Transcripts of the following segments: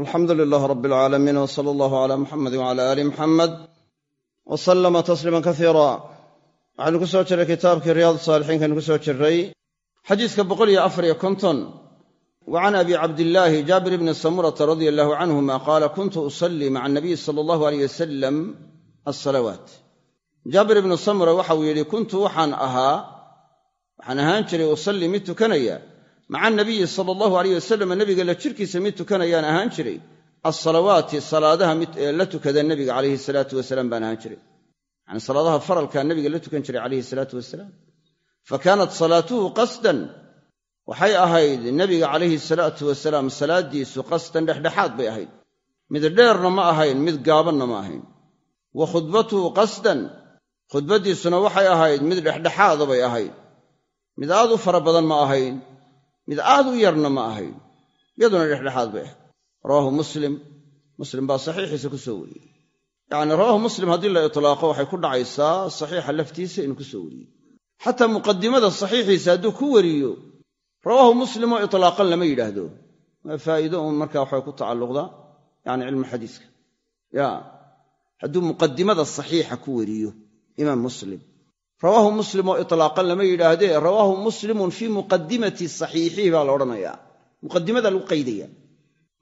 alxamdu lilaah rab alcaalamiin w sala allahu cala muxamedi wcala aali muxamed wa sallama tasliiman kasiira waxaynu ku soo jirray kitaabkii riyaad saalixiinkaynu ku soo jirray xadiiska boqol iyo afar iyo konton wa can abi cabdillaahi jaabir bni samurata radia allahu canhuma qaala kuntu usallii maca anabiyi sala allahu aleyh wasalam alsalawaat jaabir ibnu samura waxauu yidhi kuntu waxaan ahaa waxaan ahaan jiray usallii mid tukanaya maca anabiyi sala allahu aleyh wasalam nebiga la jirkiisa mid tukanayaan ahaan jiray. Alsalawaati salaadaha mid ee la tukada nebiga calayhi salaatu wasalaam baan ahaan jiray. Yani salaadaha faralkaa nebiga la tukan jiray calayhi salaatu wasalaam. Fa kaanat salaatuhu qasdan. Waxay ahayd nebiga calayhi salaatu wasalaam salaaddiisu qasdan dhexdhexaad bay ahayd. Mid dheerna ma ahayn mid gaabanna ma ahayn. Wa khudbatuhu qasdan. Khudbaddiisuna waxay ahayd mid dhexdhexaada bay ahayd. Mid aad u fara badan ma ahayn mid aad u yarna ma ahayn. Iyaduna dhexdhexaad bay ahayd. Rawaahu muslim. Muslim baa saxiixiisa ku soo wariyey. Yacnii rawaahu muslim haddii la itlaaqo waxay ku dhacaysaa saxiixa laftiisa inuu ku soo wariyey. Xataa muqadimada saxiixiisa hadduu ku wariyo rawaahu muslim oo itlaaqan lama yidhaahdo. Waa faa'iido uun markaa waxay ku tacalluqda yani cilmu xadiiska. Ya hadduu muqadimada saxiixa ku wariyo imaam muslim rawaahu muslim oo itlaaqan lama yidhaahdee rawaahu muslimun fii muqadimati saxiixihi baa la odhanayaa muqadimada lagu qaydaya.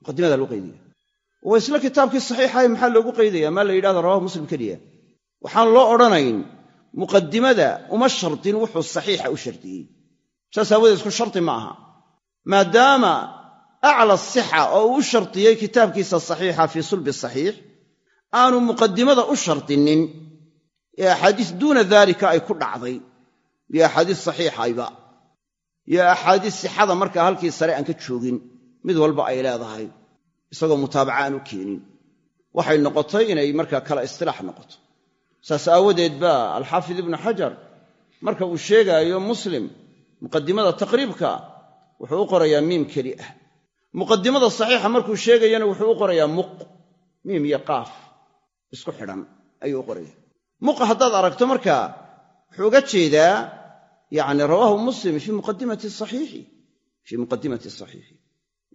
Muqadimada lagu qaydaya. Waa isla kitaabkii saxiixahay maxaa loogu qaydaya? Maa la yidhahda rawahu muslim keliya. Waxaan loo odhanayn muqadimada uma shardin wuxuu saxiixa u shardiyey saas aawadeed isku shardi ma aha. Maadaama acla sixa oo uu u shardiyey kitaabkiisa saxiixa fii sulbi saxiix aanu muqadimada u shardinin ee axaadiis duuna daalika ay ku dhacday. Iyo axaadiis saxiixayba iyo axaadiis sixada markaa halkii sare aan ka joogin mid walba ay leedahay isagoo mutaabaca aan u keenin. Waxay noqotay inay markaa kala istilaax noqoto. Saas aawadeed baa alxaafid ibnu xajar marka uu sheegaayo muslim muqadimada taqriibka wuxuu u qorayaa miim keli ah. Muqadimada saxiixa markuu sheegayana wuxuu u qorayaa muq miim iyo qaaf isku xidhan ayuu u qoraya muq haddaad aragto markaa wuxuu uga jeedaa yani rawaahu muslim fii muqadimati saxiixi fii muqadimati saxiixi.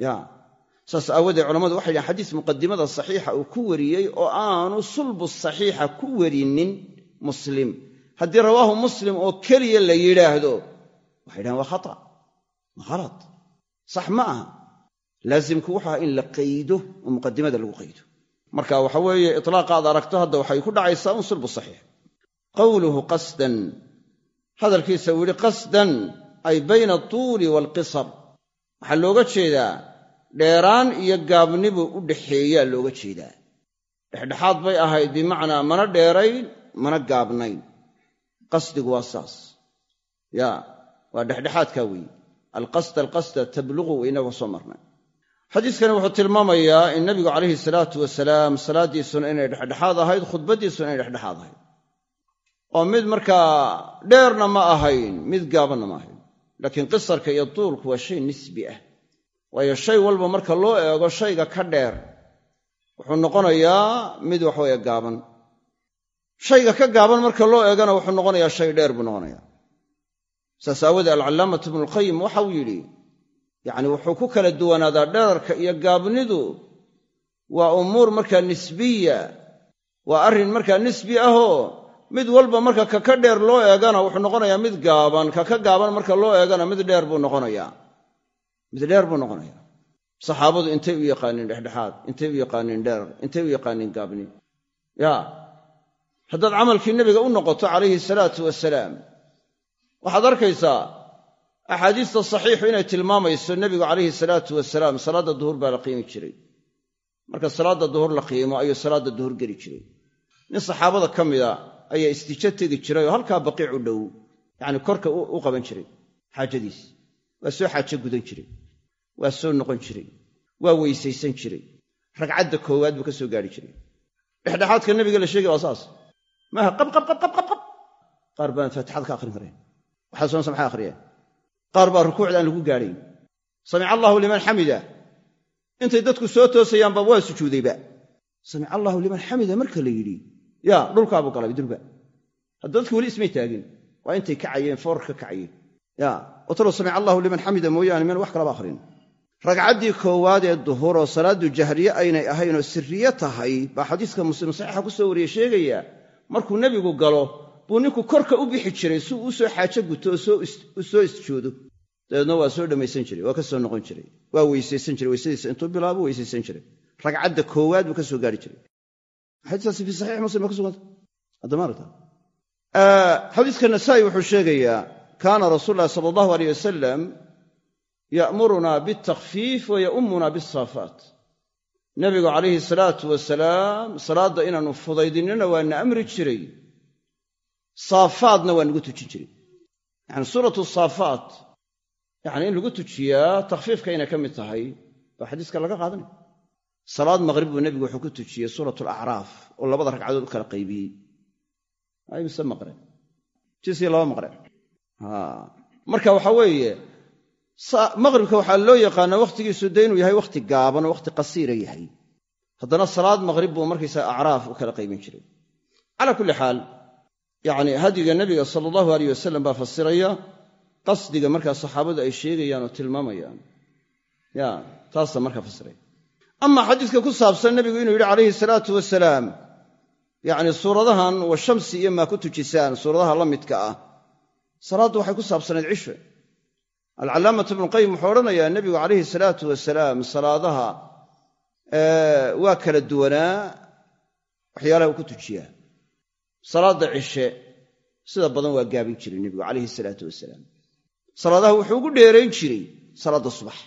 Ya. Saas aawoodee culammadu waxay dhahen xadiis muqadimada saxiixa uu ku wariyey oo aanu sulbu saxiixa ku warinin muslim. Haddii rawaahu muslim oo keliya la yidhaahdo waxay dhahen waa khata waa khalad. Sax ma aha. Laasimku wuxu aha in la qaydo oo muqadimada lagu qaydo marka waxa weeye itlaaqa aad aragto hadda waxay ku dhacaysaa un sulbu saxiix. Qawluhu qasdan. Hadalkiisa uu yidhi qasdan ay bayna atuuli waalqisar waxaa looga jeedaa dheeraan iyo gaabnibu u dhaxeeyaa looga jeedaa. Dhexdhexaad bay ahayd bimacnaa mana dheerayn mana gaabnayn. Qasdigu waa saas. Ya waa dhexdhexaadkaa weeye alqasda alqasda tabluqu inaga soo marnay xadiiskani wuxuu tilmaamayaa in nebigu calayhi salaatu wasalaam salaaddiisuna inay dhexdhexaad ahayd khudbaddiisuna inay dhexdhexaad ahayd. Oo mid markaa dheerna ma ahayn mid gaabanna ma ahayn. Laakiin qisarka iyo duulku waa shay nisbi ah. Waayo shay walba marka loo eego shayga ka dheer wuxuu noqonayaa mid waxaweye gaaban. Shayga ka gaaban marka loo eegana wuxuu noqonayaa shay dheer buu noqonayaa. Saas aawoodee alcallaamatu ibnulqayim waxau yidhi yacni wuxuu ku kala duwanaadaa dherarka iyo gaabnidu. Waa umuur markaa nisbiya. Waa arrin markaa nisbi ahoo mid walba marka ka ka dheer loo eegana wuxuu noqonayaa mid gaaban. Ka ka gaaban marka loo eegana mid dheer buu noqonayaa mid dheer buu noqonayaa saxaabadu intay u yaqaaniin dhexdhexaad intay u yaqaaniin dheer intay u yaqaaniin gaabni. Ya haddaad camalkii nebiga u noqoto calayhi salaatu wasalaam waxaad arkaysaa axaadiista saxiixu inay tilmaamayso nebigu calayhi salaatu wasalaam salaadda duhur baa la qiimi jiray. Marka salaadda duhur la qiimo ayuu salaadda duhur geli jiray. Nin saxaabada ka mida ayaa istijo tegi jiray oo halkaa baqiic u dhow yacni korka u qaban jiray xaajadiis. Waa soo xaajo gudan jiray. Waa soo noqon jiray. Waa weysaysan jiray. Ragcadda koowaad buu ka soo gaari jiray. Dhexdhexaadka nebiga la sheegay waa saas. Maaha qabqabqabqabqab qaar baan faatixada ka akhrin karayn waxaa soonsa maxay akhriyeen qaar baa rukuucda aan lagu gaadhayn samica allaahu liman xamida. Intay dadku soo toosayaanba waa sujuudayba. Samica allaahu liman xamida marka la yidhi yaa dhulkaabuu galay durba. Hadda dadku weli ismay taagin waa intay kacayeen foorka ka kacayeen ya watalo samica allahu liman xamida mooyaane miyaan wax kalaba akhrin ragcaddii koowaad ee duhur oo salaaddu jahriye aynay ahayn oo sirriye tahay baa xadiiska muslim saxiixa ku soo wariye sheegaya markuu nebigu galo buu ninku korka u bixi jiray si uu u soo xaajo guto oo soo isjoodo. Dabeedna waa soo dhammaysan jiray waa ka soo noqon jiray waa weysaysan jiray weysadiisa intuu bilaabo weysaysan jiray. Ragcadda koowaad buu ka soo gaari jiray. Xadiiskaasi fii saxiix muslim ba ka suganta? Haddamaarta xadiiska nasaa'i wuxuu sheegayaa kaana rasuul ulahi sala allahu aleyh wasalam ya'murunaa bitakfiif wa ya'ummunaa bisaafaat nebigu calayhi salaatu wasalaam salaadda inaannu fudaydinina waa na amri jiray saafaadna waa nagu tujin jiray yacni suuratu saafaat yacni in lagu tujiyaa takhfiifka inay ka mid tahay baa xadiiska laga qaadanaya salaad maqrib buu nebigu wuxuu ku tujiyey suuratu alacraaf oo labada ragcadood u kala qaybiyey ay mise maqre jisii laba maqre marka waxaa weeye maqribka waxaa loo yaqaanaa wakhtigiisu dee inuu yahay wakhti gaaban oo wakhti qasiira yahay. Haddana salaad maqrib buu markaysaa acraaf u kala qaybin jiray. Calaa kulli xaal yacni hadiga nebiga sala allahu aleyh wasalam baa fasiraya qasdiga markaa saxaabadu ay sheegayaan oo tilmaamayaan. Ya taasa markaa fasiraya amaa xadiiska ku saabsan nebigu inuu yidhi calayhi salaatu wasalaam yacni suuradahan wa shamsi iyo maa ku tujisaan suuradaha la midka ah. Salaaddu waxay ku saabsanayd cishe. Alcallaamatu ibnuqayim wuxuu odhanayaa nebigu calayhi salaatu wasalaam salaadaha waa kala duwanaa waxyaalaha uu ku tujiyaa salaadda cishe sida badan waa gaabin jiray nebigu calayhi salaatu wasalaam. Salaadaha wuxuu ugu dheerayn jiray salaadda subax.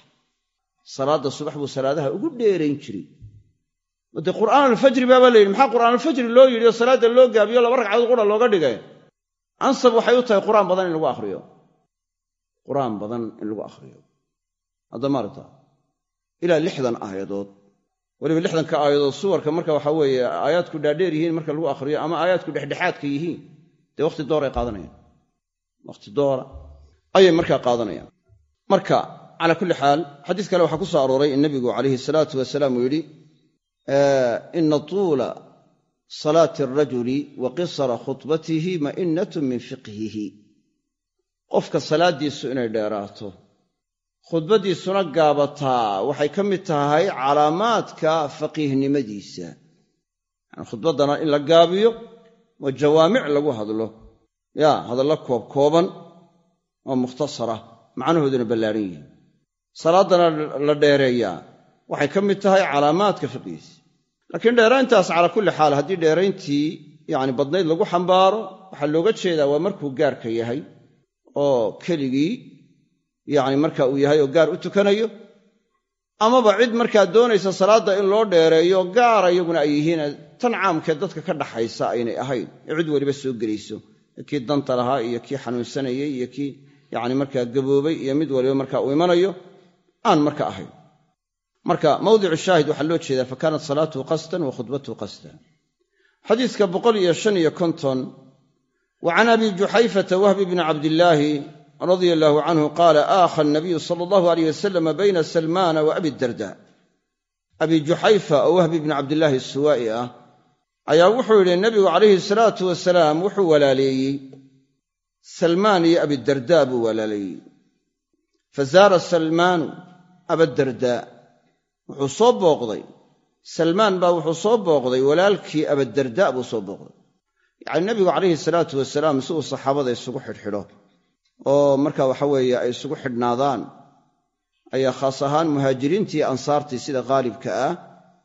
Salaadda subax buu salaadaha ugu dheerayn jiray. Dee qur'aan alfajri baabaa la yidhi? Maxaa qur'aan alfajri loo yidhi oo salaadda loo gaabiyo laba ragcadood qura looga dhigay? Ansab waxay u tahay qur'aan badan in lagu akhriyo. Qur'aan badan in lagu akhriyo. Hadda maarata ilaa lixdan aayadood weliba lixdanka aayadood suwarka marka waxaa weeye aayaadku dhaadheer yihiin marka lagu akhriyo ama aayaadku dhexdhexaadka yihiin dee wakhti dooray qaadanayaan. Wakhti doora ayay markaa qaadanayaan. Marka calaa kulli xaal xadiis kale waxaa ku soo arooray in nebigu calayhi salaatu wasalaam uu yidhi ina tuula salaati alrajuli wa qisara khudbatihi ma'inatun min fiqhihi. Qofka salaaddiisu inay dheeraato khudbaddiisuna gaabataa waxay ka mid tahay calaamaadka faqiihnimadiisa. Yani khudbaddana in la gaabiyo oo jawaamic lagu hadlo. Yaa hadallo koobkooban oo mukhtasara macnahooduna ballaadhan yihiin salaaddana la dheereeyaa. Waxay ka mid tahay calaamaadka fiqihiisa laakiin dheerayntaas calaa kulli xaal haddii dheerayntii yacni badnayd lagu xambaaro waxaa looga jeedaa waa markuu gaarka yahay oo keligii yacni marka uu yahay oo gaar u tukanayo amaba cid markaa doonaysa salaadda in loo dheereeyo gaara iyaguna ay yihiin tan caamkee dadka ka dhaxaysa aynay ahayn. Cid weliba soo gelayso kii danta lahaa iyo kii xanuunsanayey iyo kii yacni markaa gaboobay iyo mid waliba markaa uu imanayo aan marka ahayn. Marka mawdicu shaahid waxaa loo jeedaa fa kaanat salaatuhu qasdan wa khudbatuhu boqol iyo shan iyo konton wa abi juxayfata wahbi bni cabdillaahi radia allaahu canhu qaala aakha anabiyu sala allahu aleyh wasalama bayna salmaana wa abi darda. Abi juxayfa oo wahbi bni cabdillaahi suwaa'i ah ayaa wuxuu yidhi nebigu calayhi salaatu wasalaam wuxuu walaaleeyey. Salmaan iyo abidardaa buu walaaleeyey. Fa zaara salmaanu abadardaa wuxuu soo booqday. Salmaan baa wuxuu soo booqday walaalkii abadardaa buu soo booqday. Yacni nebigu calayhi salaatu wasalaam si uu saxaabada isugu xidhxidho oo marka waxa weeye ay isugu xidhnaadaan ayaa khaas ahaan muhaajiriintii ansaartii sida khaalibka ah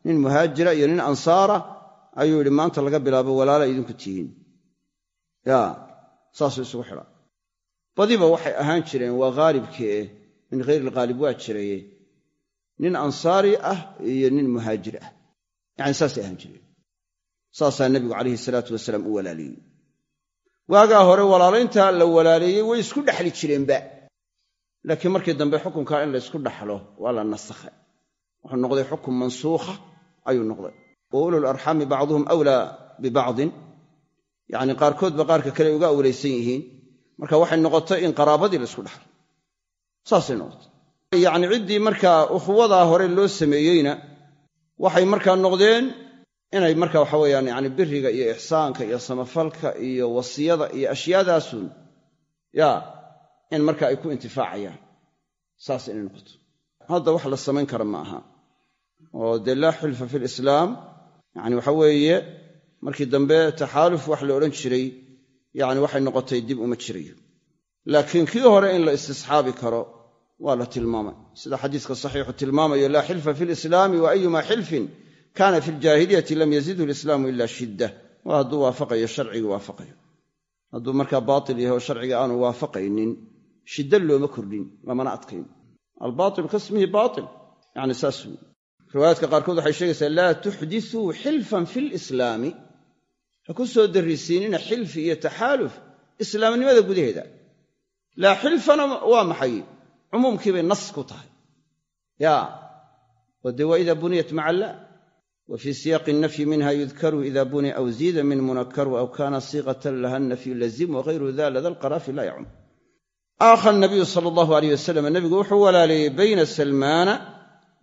nin muhaajira iyo nin ansaara ayuu yidhi maanta laga bilaabo walaala idinku tihiin. Ya saasuu isugu xidha. Badiba waxay ahaan jireen waa khaalibkee min hayr ilkhaalib waa jiraye nin ansaari ah iyo nin muhaajir ah. Yacni saasay ahaan jireen. Saasaa nebigu calayhi salaatu wasalaam u walaaleeyey waagaa hore walaalayntaa la walaaleeyey way isku dhexli jireenba. Laakiin markii dambe xukunkaa in la ysku dhaxlo waa la nasakhay. Wuxuu noqday xukun mansuukha ayuu noqday. Wa ulul arxaami bacduhum awlaa bibacdin yacni qaarkoodba qaarka kale uga awlaysan yihiin. Marka waxay noqotay in qaraabadii la isku dhaxlo. Saasay noqotay. Yacni ciddii markaa ukhuwadaa hore loo sameeyeyna waxay markaa noqdeen inay marka waxa weeyaan yani biriga iyo ixsaanka iyo samafalka iyo wasiyada iyo ashyaadaasun ya in marka ay ku intifaacayaan. Saas inay noqoto. Hadda wax la samayn kara ma aha. Oo dee laa xilfa fi lislaam yani waxa weeye markii dambe taxaaluf wax la odhan jiray yani waxay noqotay dib uma jirayo. Laakiin kii hore in la istisxaabi karo waa la tilmaamay. Sida xadiiska saxiixu tilmaamayo laa xilfa fi lislaami wa ayuma xilfin kana fi ljaahiliyati lam yazidhu lislaamu ila shidda. Waa hadduu waafaqayo sharciga waafaqayo. Hadduu markaa baatil yahay oo sharciga aanu waafaqaynin shiddo looma kordhin lamana adkayn albailu kasmihi bail yani saas wey riwaayaadka qaarkood waxay sheegaysaa laa tuxdisuu xilfan fi lislaami ha ku soo darrisiinina xilfi iyo taxaaluf islaamnimada gudaheeda. Laa xilfana waa maxay? Cumuumkii bay nas ku tahay. Ya oo dee waa ida buniyat maca wa fii siyaaqi nafyi minha yudkaru ida buniya aw ziida min munakaru aw kana siiqatan laha nafyu lazim wagayru da lada lqaraafi laa yacum aakha nabiyu sala allahu aleyh wasalam nabigu wuxuu walaaleeyey bayna salmaana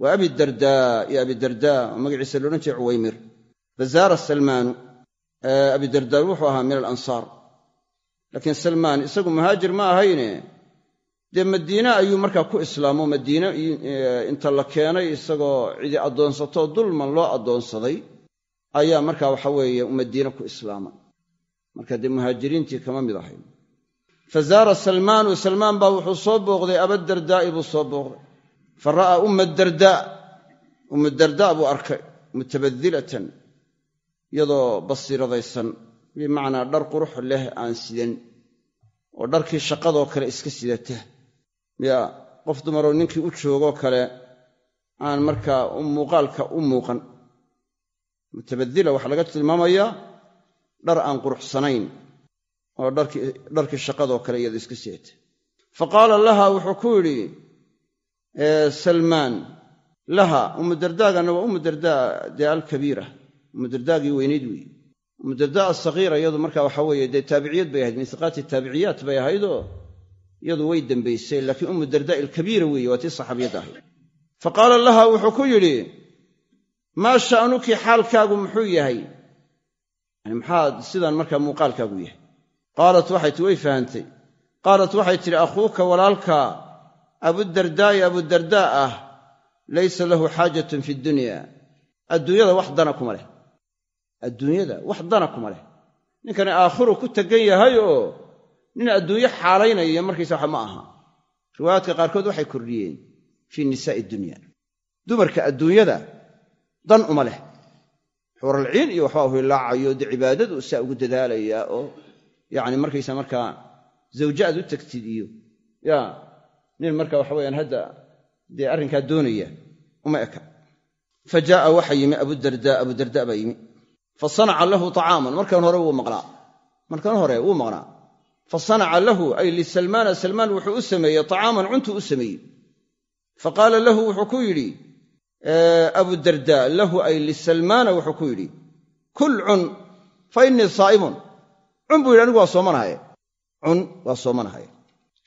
wa abidarda iyo abidarda oo magaciisa loodhan jiray cuwaymir. Fazaara salmaanu abidarda wuxuu ahaa min alansaar. Laakiin salmaan isagu muhaajir ma ahayne dee madiine ayuu markaa ku islaamo. Madiine inta la keenay isagoo cidi addoonsatoo dulman loo addoonsaday ayaa markaa waxa weeye madiine ku islaamay marka dee muhaajiriintii kama mid ahayn. Fa zaara salmaanu salmaan baa wuxuu soo booqday abadardaa'i buu soo booqday. Fa ra'aa umma dardaa. Ummu dardaa buu arkay mutabadilatan iyadoo basiiradaysan bimacnaa dhar qurux leh aan sidan oo dharkii shaqadoo kale iska sidata ya qof dumaroo ninkii u joogoo kale aan markaa muuqaalka u muuqan. Mutabadila waxaa laga tilmaamayaa dhar aan quruxsanayn oo dharkii shaqadoo kale iyada iska sidata fa qaala laha wuxuu ku yidhi salmaan laha ummu dardaagana waa ummu dardaa dee alkabiira ummu dardaagii weynayd weeye ummu dardaa asagiira iyadu marka waxa weeye dee taabiciyad bay ahayd min siqaati taabiciyaat bay ahaydoo iyadu way dembaysay laakiin ummu dardaa ilkabiira weeye waa tii saxaabiyadda ahayd fa qaala laha wuxuu ku yidhi maa sha'nuki xaalkaagu muxuu yahay? Yani maxaad sidaan markaa muuqaalkaagu yahay. Qaalat waxay ti way fahantay qaalat waxay tidhi akhuuka walaalka abudardaa'i abudardaa ah laysa lahu xaajatun fi dunya. Adduunyada wax dana kuma leh. Adduunyada wax dana kuma leh. Ninkani aakhiru ku tegan yahay oo nin adduunyo xaalaynaya markiisa waxa ma aha. Riwaayaadka qaarkood waxay kordhiyeen fii nisaa'i dunya. Dumarka adduunyada dan uma leh. Xuuralciin iyo waxbaa hilaacayo dee cibaadadu saa ugu dadaalayaa oo yacni markaysa markaa zawje aad u tagtid iyo ya nin marka waxa weyaan hadda dee arrinkaa doonaya uma eka. Fa jaa'a waxa yimi abudardaa abudardaa baa yimi. Fa sanaca lahu طacaaman markan hore wuu maqnaa markan hore wuu maqnaa fa sanaca lahu ay lisalmaana salmaan wuxuu u sameeyey طacaaman cuntuu u sameeyey. Fa qaala lahu wuxuu ku yidhi abudardaa lahu ay lisalmaana wuxuu ku yidhi kul cun fa innii saa'imun. Cun buu yidhi anigu waa soomanahaye cun waa soomanahaye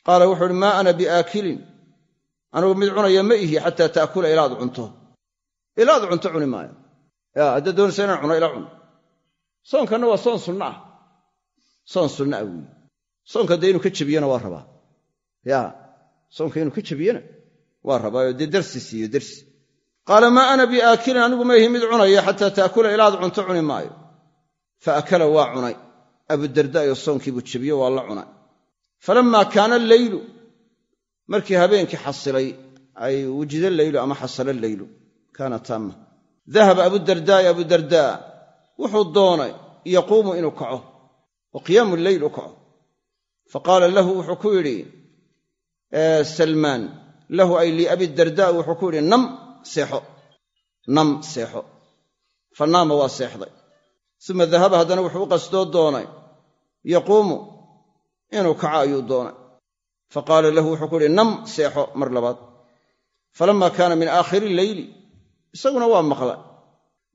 qaala wuxuu uhi maa ana biaakilin. Anugu mid cunaya ma ihi xataa taakula ilaad cunto. Ilaad cunto cuni maayo. Haddaad doonaysa inaan cuno ila cun. Soonkanna waa soon sunna ah. Soon sunna ah weyi soonka dee inuu ka jebiyana waa rabaa. Ya soonka inuu ka jebiyana waa rabaayo dee darsi siiyo darsi. Qaala maa ana biaakilin anigu ma ihi mid cunaya xataa taakula ilaad cunto cuni maayo. Fa akala waa cunay. Abudardayo soonkiibuu jebiyo waa la cunay. Falammaa kaana alleylu markii habeenkii xasilay ay wujida leylu ama xasala leylu kaana taama dahaba abudardaa'i abudardaa wuxuu doonay yaquumu inuu kaco oo qiyaamu leyl u kaco fa qaala lahu wuxuu ku yidhi salmaan lahu ay liabidardaa wuxuu ku yidhi nam seexo nam seexo. Fa naama waa seexday. Uma dahaba haddana wuxuu u qasdoo doonay yaquumu inuu kaco ayuu doonay. Fa qaala lahu wuxuu ku yidhi nam seexo mar labaad. Falamma kaana min aakhiri leyli isaguna waa maqla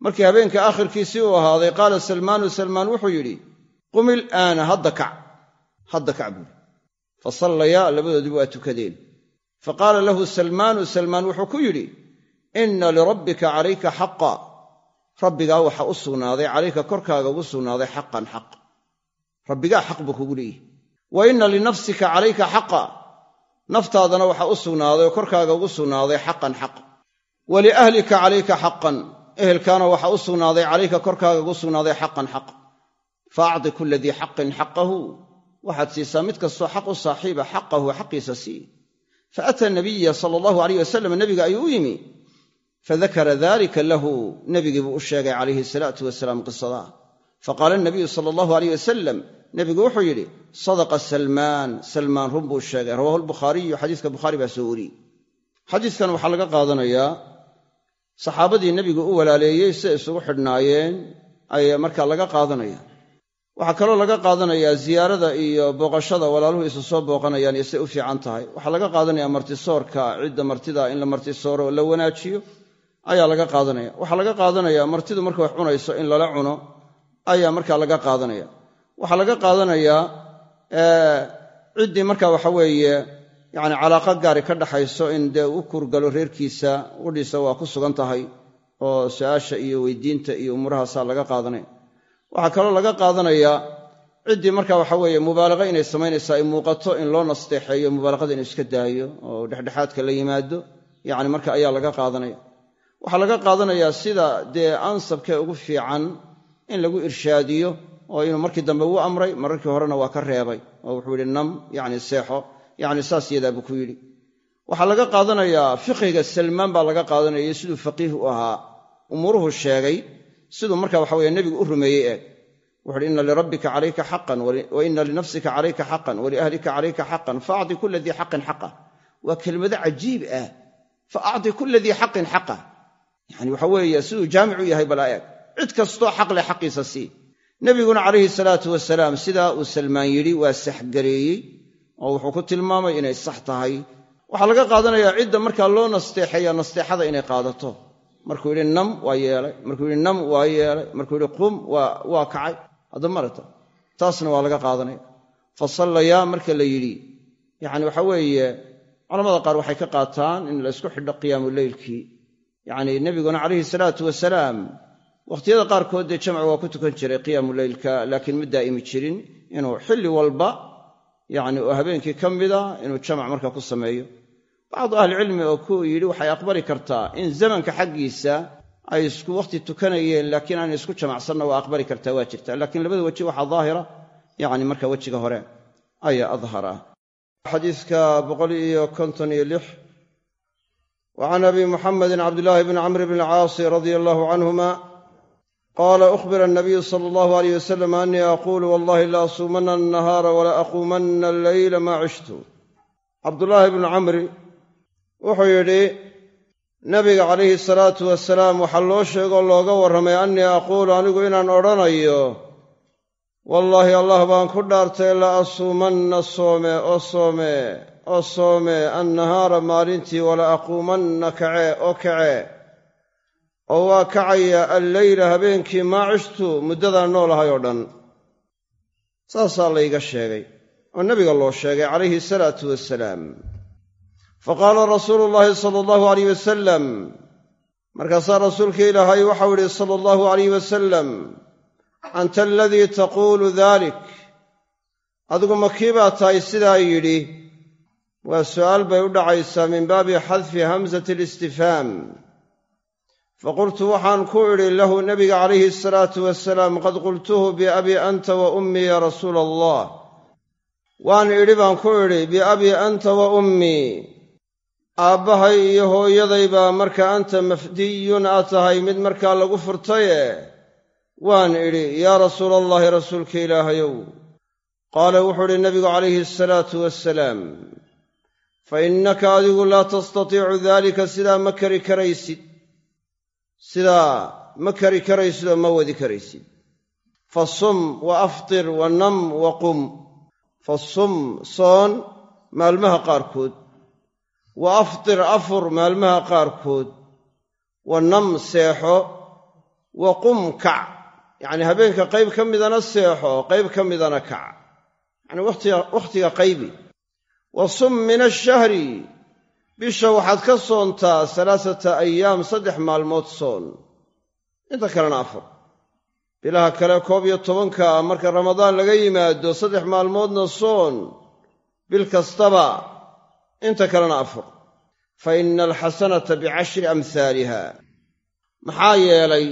markii habeenka aakhirkiisii uu ahaaday qaala salmaanu salmaan wuxuu yidhi qum ilaana hadda kac hadda kac buuri fa sallayaa labadoodiba waa tukadeen. Fa qaala lahu salmaanu salmaan wuxuu ku yidhi inna lirabbika calayka xaqa. Rabbigaa waxa u sugnaaday calayka korkaaga ugu sugnaaday xaqan xaq. Rabbigaa xaq buu kugu leeyihi wa inna linafsika calayka xaqa. Naftaadana waxaa u sugnaaday oo korkaaga ugu sugnaaday xaqan xaq. Waliahlika calayka xaqan. Ehelkaana waxaa u sugnaaday calayka korkaaga ugu sugnaaday xaqan xaq. Fa acdi kula dii xaqin xaqahu waxaad siisaa mid kastoo xaq u saaxiiba xaqahu xaqiisa sii. Fa ata nabiya sala allahu alayh wasalam nebiga ayuu u yimi. Fadakara dalika lahu nebigii buu u sheegay calayhi salaatu wasalaam qisadaa faqaala nabiyu sala allahu alayh wasalam nebigu wuxuu yidhi sadaqa salmaan. Salmaan run buu sheegay. Rawahu lbukhaariyu xadiiska bukhaari baa soo wariyey. Xadiiskan waxaa laga qaadanayaa saxaabadii nebigu u walaaleeyey siday isugu xidhnaayeen ayaa markaa laga qaadanaya waxaa kaloo laga qaadanayaa ziyaarada iyo booqashada walaaluhu isu soo booqanayaan iyo siday u fiican tahay. Waxaa laga qaadanaya martisoorka cidda martida in la martisooro oo la wanaajiyo ayaa laga qaadanaya. Waxaa laga qaadanaya martidu marka wax cunayso in lala cuno ayaa markaa laga qaadanaya. Waxaa laga qaadanayaa ciddii marka waxa weeye yani calaaqa gaari ka dhaxayso in dee u kurgalo reerkiisa udhiisa waa ku sugan tahay oo su'aasha iyo weydiinta iyo umuurahaasaa laga qaadanaya waxaa kaloo laga qaadanayaa ciddii marka waxa weeye mubaalaqa inay samaynaysaa ay muuqato in loo nasteexeeyo mubaalaqada inuu iska daayo oo dhexdhexaadka la yimaado yani marka ayaa laga qaadanaya. Waxaa laga qaadanayaa sida dee ansabkee ugu fiican in lagu irshaadiyo oo inuu markii dambe u amray mararkii horena waa ka reebay oo wuxuu yidhi nam yani seexo yani saas yadaa buu ku yidhi. Waxaa laga qaadanayaa fiqhiga salmaan baa laga qaadanaya siduu faqiih u ahaa umuuruhu sheegay siduu marka waxa weye nebigu u rumeeyey eeg. Wuxuuhi ina lirabbika calayka xaqan wa ina linafsika calayka xaqan waliahlika calayka xaqan faacdi kula dii xaqin xaqah waa kelmado cajiib ah. Fa acdi kula dii xaqin xaqah yani waxa weeye siduu jaamicu yahay balaa eeg. Cid kastoo xaq leh xaqiisa sii. Nebiguna calayhi salaatu wasalaam sidaa uu salmaan yidhi waa saxgareeyey oo wuxuu ku tilmaamay inay sax tahay. Waxaa laga qaadanayaa cidda markaa loo nasteexeeya nasteexada inay qaadato markuu yidhi nam waa yeelay. Markuu yidhi nam waa yeelay. Markuu yidhi qum waa kacay. Hadda marata taasna waa laga qaadanaya fa sallayaa marka la yidhi. Yacni waxa weeye culamada qaar waxay ka qaataan in la ysku xidho qiyaamu leylkii yacni nebiguna calayhi salaatu wasalaam wakhtiyada qaarkood dee jamcu waa ku tukan jiray qiyaamu leylka laakiin ma daa'imi jirin inuu xilli walba yacni oo habeenkii ka mida inuu jamac marka ku sameeyo bacdu ahlicilmi oo ku yidhi waxay aqbali kartaa in zamanka xaggiisa ay isku wakhti tukanayeen laakiin aanay isku jamacsanna waa aqbali kartaa waa jirta laakiin labada weji waxaa daahira yacni marka wejiga hore ayaa adhar ah xadiiska boqol iyo konton iyo lix wa can abi muxamedin cabdillaahi bni camr bni alcaasi radia allahu canhuma qaala ukhbira anabiyu sala allahu alayh wasalam annii aquulu wallahi la asuumanna annahaara wala aquumanna alleyla maa cishtu cabdullaahi bnu wuxuu yidhi nabiga calayhi salaatu wasalaam waxaa loo sheegoo looga warramay annii aquulu anigu inaan odhanayo wallaahi allah baan ku dhaartay la asuumanna soome oo soome oo soome annahaara maalintii wala aquumanna kace oo kace. Oo waa kacaya alleyla habeenkii maa cishtu muddadaan noolahay oo dhan. Saasaa layga sheegay oo nebiga loo sheegay calayhi salaatu wasalaam fa qaala rasuulu llaahi sala allahu alayh wasalam markaasaa rasuulka ilaahay waxau idhi sala allahu alayh wasalam anta aladii taquulu dalik adigu ma kii baa tahay sidaa yidhi? Waa su'aal bay u dhacaysaa min baabi xadfi hamsati alistifhaam faqultu waxaan ku idhi lahu nebiga calayhi asalaatu wasalaam qad qultuhu biabii anta wa ummii yaa rasuula allah waan idhi baan ku idhi biabii anta wa ummii aabbahay iyo hooyaday baa marka anta mafdiyun a tahay mid markaa lagu furtaye? Waan idhi yaa rasuula allaahi rasuulka ilaahayow. Qaala wuxuu idhi nebigu calayhi asalaatu wasalaam fa innaka adigu laa tastatiicu daalika sidaa ma kari karaysid. Sidaa ma kari karaysid oo ma wadi karaysid. Fa sum wa aftir wa nam wa qum. Fa sum soon maalmaha qaarkood wa aftir afur maalmaha qaarkood. Wa nam seexo. Wa qum kac. Yacnii habeenka qayb ka midana seexo qayb ka midana kac. Yacnii wakhtiga qaybi. Wa sum min ashahri bisha waxaad ka soontaa salaasata ayaam saddex maalmood soon. Inta kalena afar bilaha kale koob iyo tobanka marka ramadaan laga yimaado saddex maalmoodna soon. Bil kastaba inta kalena afur. Fa ina alxasanata bicashri amhaaliha maxaa yeelay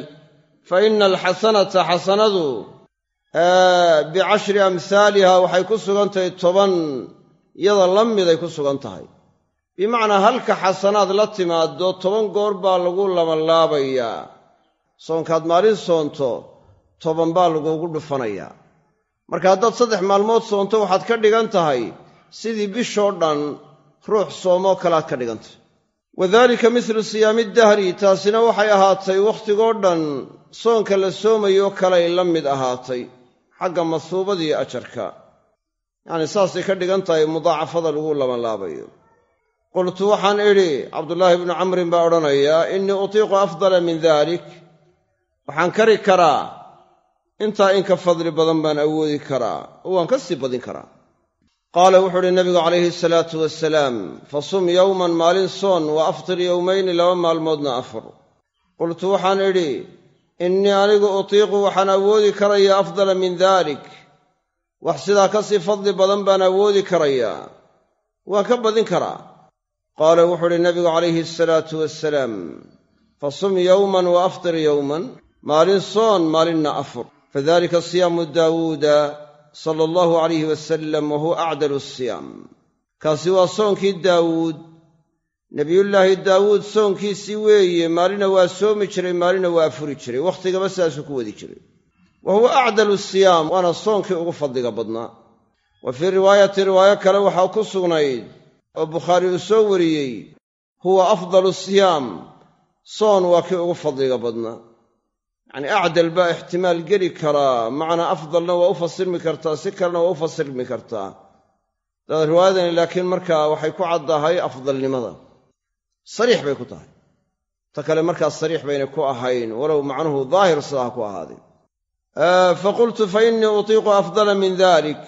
fa ina alxasanata xasanadu bicashri amhaaliha waxay ku sugan tahay toban yada la miday ku sugan tahay. Bimacnaa halka xasanaad la timaaddo toban goor baa lagu labanlaabayaa soonkaad maalin soonto toban baa laguugu dhufanayaa marka haddaad saddex maalmood soonto waxaad ka dhigan tahay sidii bishoo dhan ruux soomoo kalaad ka dhigantahay wadaalika mislu siyaami dahri taasina waxay ahaatay wakhtigoo dhan soonka la soomayoo kalay la mid ahaatay xagga masuubadiiyo ajarka. Yacnii saasay ka dhigan tahay mudaacafada lagu labanlaabayo. Qultu waxaan idhi cabdulaahi bnu camrin baa odhanaya innii utiiqu afdala min dalik waxaan kari karaa intaa in ka fadli badan baan awoodi karaa. Oo waan ka sii badin karaa qaala wuxuu uhi nabigu calayhi salaatu wasalaam fasum yowman maalin soon wa aftir yowmayni laba maalmoodna afur. Qultu waxaan idhi innii anigu utiiqu waxaan awoodi karayaa afdala min dalik wax sidaa ka sii fadli badan baan awoodi karayaa. Waan ka badin karaa. Qaala wuxuu uhi nabigu calayhi asalaatu wasalaam fasum yowman wa aftir yowman maalin soon maalinna afur. Fadalika siyaamu daawuuda sala allahu alayhi wasalam wa huwa acdalu asiyaam kaasi waa soonkii daawuud. Nebiyullaahi daawuud soonkiisii weeye maalina waa soomi jiray maalina waa afuri jiray. Wakhtigaba sidaasuu ku wadi jiray. Wa huwa acdalu siyaam waana soonkii ugu fadliga badnaa. Wa fii riwaayati riwaayo kale waxaa ku sugnayd oo bukhaari uu soo wariyey huwa afdalu siyaam soon waa kii ugu fadliga badnaa yacnii acdal baa ixtimaal geli karaa macnaa afdalna waa u fasirmi kartaa si kalena waa u fasirmi kartaa. Daad riwaayadani laakiin markaa waxay ku caddahay afdalnimada. Sariix bay ku tahay. Ta kale markaas sariix baynay ku ahayn walow macnuhu daahir sidaa ku ahaaday fa qultu fa innii utiiqu afdala min dalik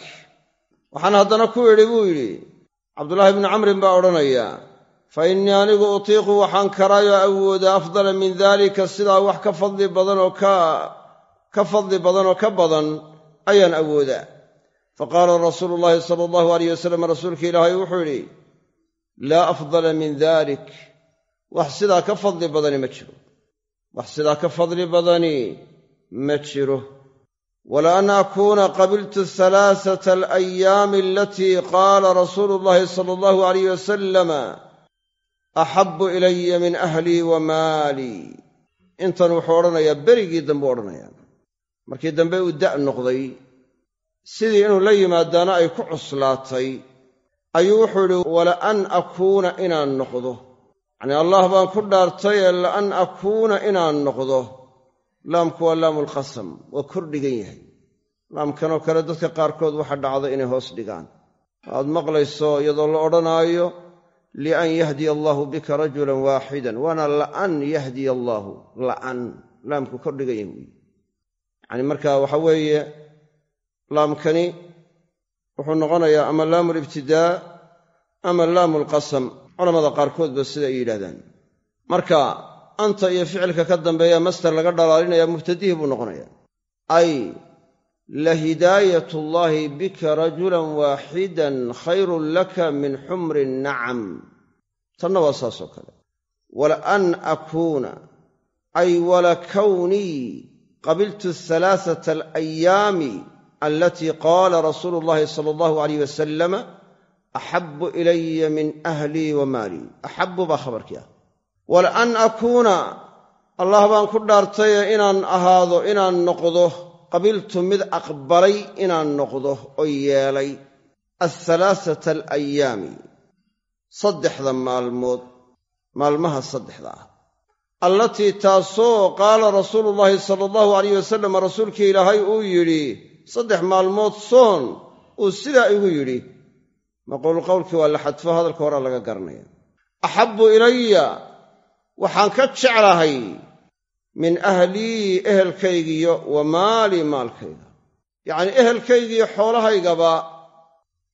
waxaan haddana ku idhi buu yidhi cabdulaahi bnu camrin baa odhanaya fa anigu utiiqu waxaan karaayoo awoodaa afdala min daalika sidaa wax ka fadli badan oo ka fadli badan oo ka badan ayaan awoodaa. Fa qaala rasuulu llaahi sala allahu alayh wasalam rasuulka ilaahay wuxuu yidhi laa afdala min dalik. Wax sidaa ka fadli badani ma jiro. Wax sidaa ka fadli badani ma jiro. Wala an akuuna qabiltu halaasata alayaami alatii qaala rasuulu llahi sala allahu alayh wasalama axabbu ilaya min ahlii wa maalii intan wuxuu odhanayaa berigii dambe u odhanayaa markii dambe uu da' noqday sidii inuu la yimaadaana ay ku cuslaatay ayuu wuxuu idhi wala an akuuna inaan noqdo yacnii allah baan ku dhaartay ee la an akuuna inaan noqdo laamku waa laamulqasam waa kor dhigan yahay laamkanoo kale dadka qaarkood waxa dhacda inay hoos dhigaan aad maqlayso iyadoo la odhanaayo lian yahdiya allaahu bika rajulan waaxidan waana la'an yahdiya allaahu la'an laamku kor dhigan yahay wey yacni marka waxa weeye laamkani wuxuu noqonayaa ama laamu libtidaa ama laamu lqasam culamada qaarkoodba sida ay yidhahdaan marka anta iyo ficilka ka dambeeya master laga dhalaalinaya mubtadihii buu noqonaya ay la hidaayat llaahi bika rajulan waaxidan khayrun laka min xumri nacam. Tanna waa saasoo kale. Wala an akuuna ay wala kownii qabiltu halaasata alayaami alatii qaala rasuulu llahi sala allahu alayh wasalama axabu ilaya min ahlii wa maalii axabu baa khabarkii ah. Wala an allah baan ku dhaartaye inaan ahaado inaan noqdo qabiltu mid aqbalay inaan noqdo oo yeelay alhalaasata alayaami saddexda maalmood maalmaha saddexda ah allatii taasoo qaala rasuulu llaahi sala allahu alayh wasalam rasuulkii ilaahay uu yidhi saddex maalmood soon uu sidaa igu yidhi. Maquulu qowlkii waa la xadfo hadalka horaa laga garanaya. Axabbu ilaya waxaan ka jeclahay min ahlii ehelkaygiyo wa maalii maalkayga. Yacnii ehelkaygiiyo xoolahaygaba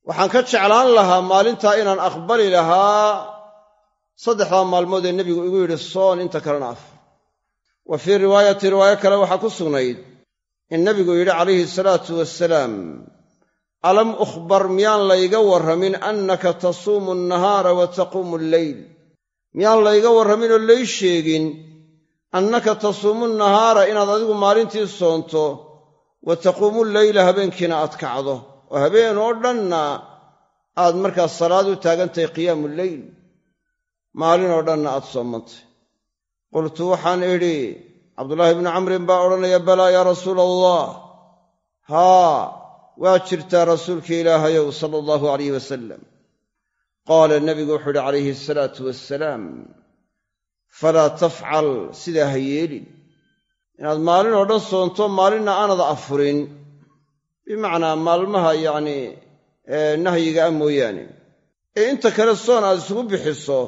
waxaan ka jeclaan lahaa maalintaa inaan aqbali lahaa saddexdaa maalmood ee nebigu igu yidhi soon inta kalena af. Wa fii riwaayati riwaayo kale waxaa ku sugnayd in nebigu yidhi calayhi salaatu wasalaam alam ukhbar miyaan layga warramin annaka tasuumu annahaara wa taquumu alleyl miyaan layga warramin oo lay sheegin annaka tasuumu nahaara inaad adigu maalintii soonto wa taquumu leyla habeenkiina aad kacdo. Oo habeen oo dhanna aad markaas salaad u taagantahay qiyaamu leyl. Maalin oo dhanna aad soomantay. Qultu waxaan idhi cabdullaahi bnu camrin baa odhanaya balaa yaa rasuula allah haa waa jirtaa rasuulka ilaahayow sala allahu alayh wasalam qaala nebigu wuxuu idhi calayhi asalaatu wassalaam falaa tafcal sidaa ha yeelin inaad maalin oo dhan soonto maalinna aanad afurin bimacnaa maalmaha yacnii nahyiga ah mooyaane ee inta kale soon aad isugu bixiso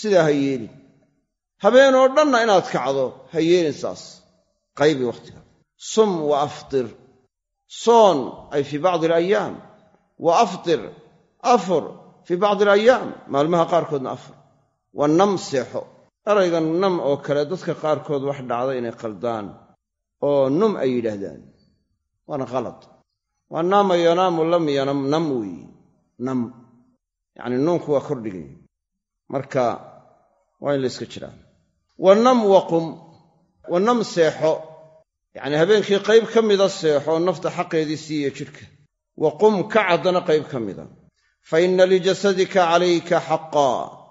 sidaa ha yeelin habeen oo dhanna inaad kacdo ha yeelin saas qaybi wakhtiga sum wa aftir soon ay fii bacdi alayaam wa aftir afur fii bacdi alayaam maalmaha qaarkoodna afur wa nam seexo erayga nam oo kale dadka qaarkood wax dhacda inay qaldaan oo num ay yidhaahdaan. Waana qalad waa naama yanaamu lam yanam nam weeye nam. Yacni nuunku waa kordhigay marka waa in la yska jiraa. Wa nam waqum wa nam seexo. Yacni habeenkii qayb ka mida seexo nafta xaqeedii siiya jidhka. Wa qum ka caddana qayb ka mida. Fa inna lijasadika calayka xaqaa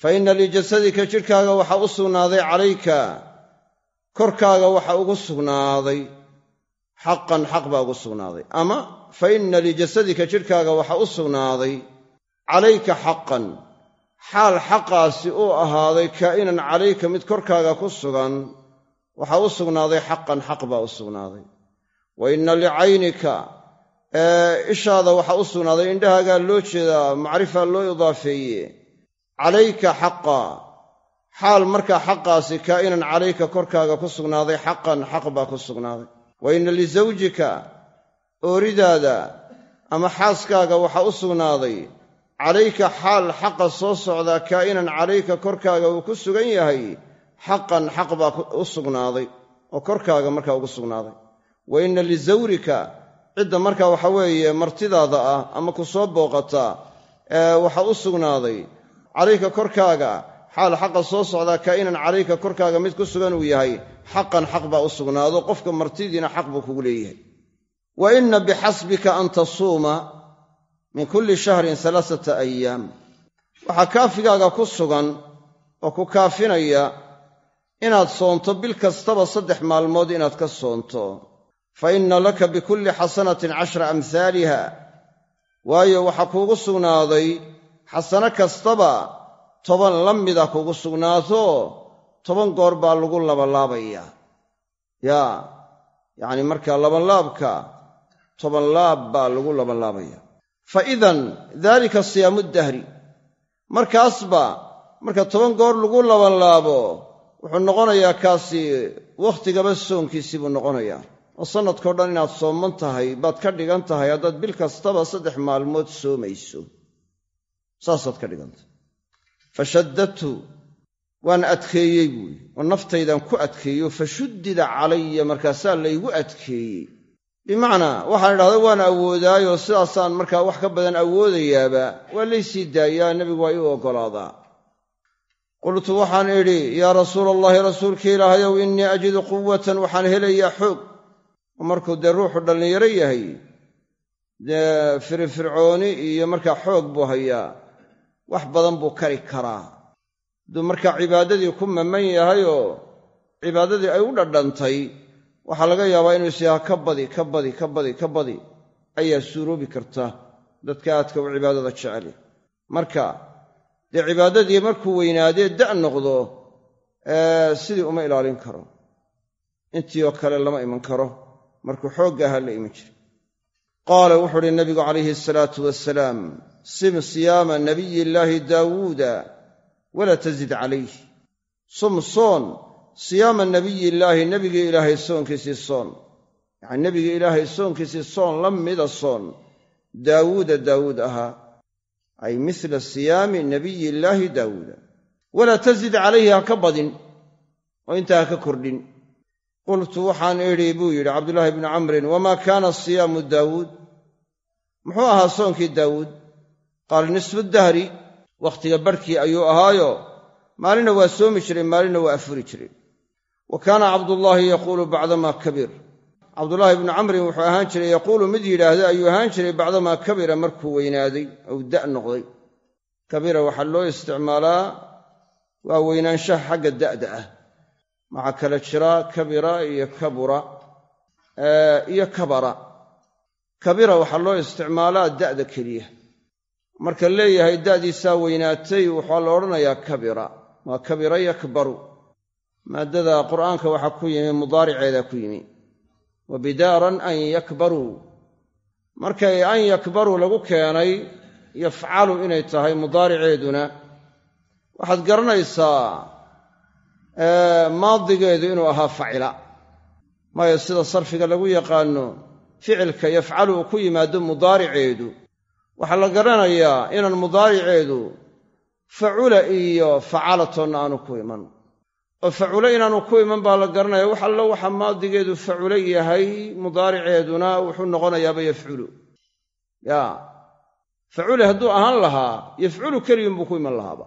fa inna lijasadika jidhkaaga waxaa u sugnaaday calayka. Korkaaga waxa ugu sugnaaday. Xaqan xaq baa ugu sugnaaday. Ama fa inna lijasadika jidhkaaga waxaa u sugnaaday calayka xaqan. Xaal xaqaasi uu ahaaday kaa'inan calayka mid korkaaga ku sugan waxaa u sugnaaday xaqan xaq baa u sugnaaday. Wa inna licaynika ishaada waxaa u sugnaaday indhahaagaa loo jeedaa macrifaa loo idaafeeye calayka xaqa. Xaal markaa xaqaasi kaa'inan calayka korkaaga ku sugnaaday xaqan xaq baa ku sugnaaday. Wa inna lisawjika ooridaada ama xaaskaaga waxaa u sugnaaday. Calayka xaal xaqa soo socdaa kaa'inan calayka korkaaga uu ku sugan yahay xaqan xaq baa u sugnaaday oo korkaaga markaa ugu sugnaaday. Wa inna lisawrika cidda markaa waxa weeye martidaada ah ama ku soo booqata waxaa u sugnaaday calayka korkaaga xaal xaqa soo socdaa kaa'inan calayka korkaaga mid ku sugan uu yahay xaqan xaq baa u sugnaado qofka martidiina xaq buu kugu leeyahay. Wa inna bixasbika an tasuuma min kulli shahrin alaasata ayaam waxaa kaafigaaga ku sugan oo ku kaafinaya inaad soonto bil kastaba saddex maalmood inaad ka soonto. Fa inna laka bikulli xasanatin cashra amhaaliha waayo waxaa kuugu sugnaaday xasano kastaba toban la mida kugu sugnaato toban goor baa lagu labanlaabayaa yaa yacni markaa labanlaabka toban laab baa lagu labanlaabaya fa idan daalika siyaamu dahri. Markaasba marka toban goor lagu labanlaabo wuxuu noqonayaa kaasi wakhtigaba soonkiisii buu noqonayaa. Oo sannadkao dhan inaad sooman tahay baad ka dhigan tahay haddaad bil kastaba saddex maalmood soomayso saasaad ka dhigantahay fashaddadtu waan adkeeyey buuyi oo naftaydan ku adkeeyo fa shuddida calaya markaasaa laygu adkeeyey. Bimacnaa waxaan idhahda waan awoodaayoo sidaasaan markaa wax ka badan awoodayaaba waa laysii daayaa nebigu waa ii oggolaadaa qultu waxaan idhi yaa rasuula allahi rasuulka ilaahayow innii ajidu quwatan waxaan helayaa xoog. Oo markuu dee ruuxu dhallinyaro yahay dee firifircooni iyo markaa xoog buu hayaa wax badan buu kari karaa. Hadduu markaa cibaadadii ku maman yahayoo cibaadadii ay u dhadhantay waxaa laga yaabaa inuu isyaha ka badi ka badi ka badi ka badi ayaa suuroobi karta dadka aadka u cibaadada jecel. Marka dee cibaadadii markuu weynaadee da' noqdo sidii uma ilaalin karo. Intii oo kale lama iman karo. Markuu xoogga ahaa la iman jira qaala wuxuu uhi nabigu calayhi asalaatu wasalaam sim siyaama nabiyi illaahi daawuuda walaa tazid calayh sum soon siyaama nabiyi illaahi nebigii ilaahay soonkiisii soon. Yacani nebigii ilaahay soonkiisii soon la mida soon. Daawuuda daawuud ahaa. Ay mila siyaami nabiyi illaahi daawuuda. Walaa tazid calayhi ha ka badin. Oo intaa ha ka kordhin. Qultu waxaan idhi buu yidhi cabdulaahi bnu camrin wamaa kaana siyaamu daawuud? Muxuu ahaa soonkii daawuud qaala nisfu dahri wakhtiga barhkii ayuu ahaayo maalina waa soomi jiray maalina waa afuri jiray. Wa kaana cabdullaahi yaquulu bacdamaa kabir. Cabdullaahi ibnu camrin wuxuu ahaan jiray yaquulu mid yidhaahda ayuu ahaan jiray bacdamaa kabira markuu weynaaday ou da' noqday. Kabira waxaa loo isticmaalaa waa weynaanshaha xagga da'da ah. Waxaa kala jira kabira iyo kabura iyo kabara. Kabira waxaa loo isticmaalaa da'da keliya marka leeyahay da'diisaa weynaatay waxaa la odhanayaa kabira. Waa kabira yakbaru. Maaddada qur'aanka waxaa ku yimi mudaariceedaa ku yimi. Wa bidaaran an yakbaruu markay an yakbaruu lagu keenay yafcalu inay tahay mudaariceeduna. Waxaad garanaysaa maadigeedu inuu ahaa facila. Maayo sida sarfiga lagu yaqaano ficilka yafcalu uu ku yimaado mudaariceedu waxaa la garanayaa inaan mudaariceedu facula iyo facalatoonna aanu ku iman. Oo facule inaanu ku iman baa la garanaya wax allo waxa maadigeedu facule yahay mudaariceeduna wuxuu noqonayaaba yafculu ya facule hadduu ahaan lahaa yafculu keliyun buu ku iman lahaaba.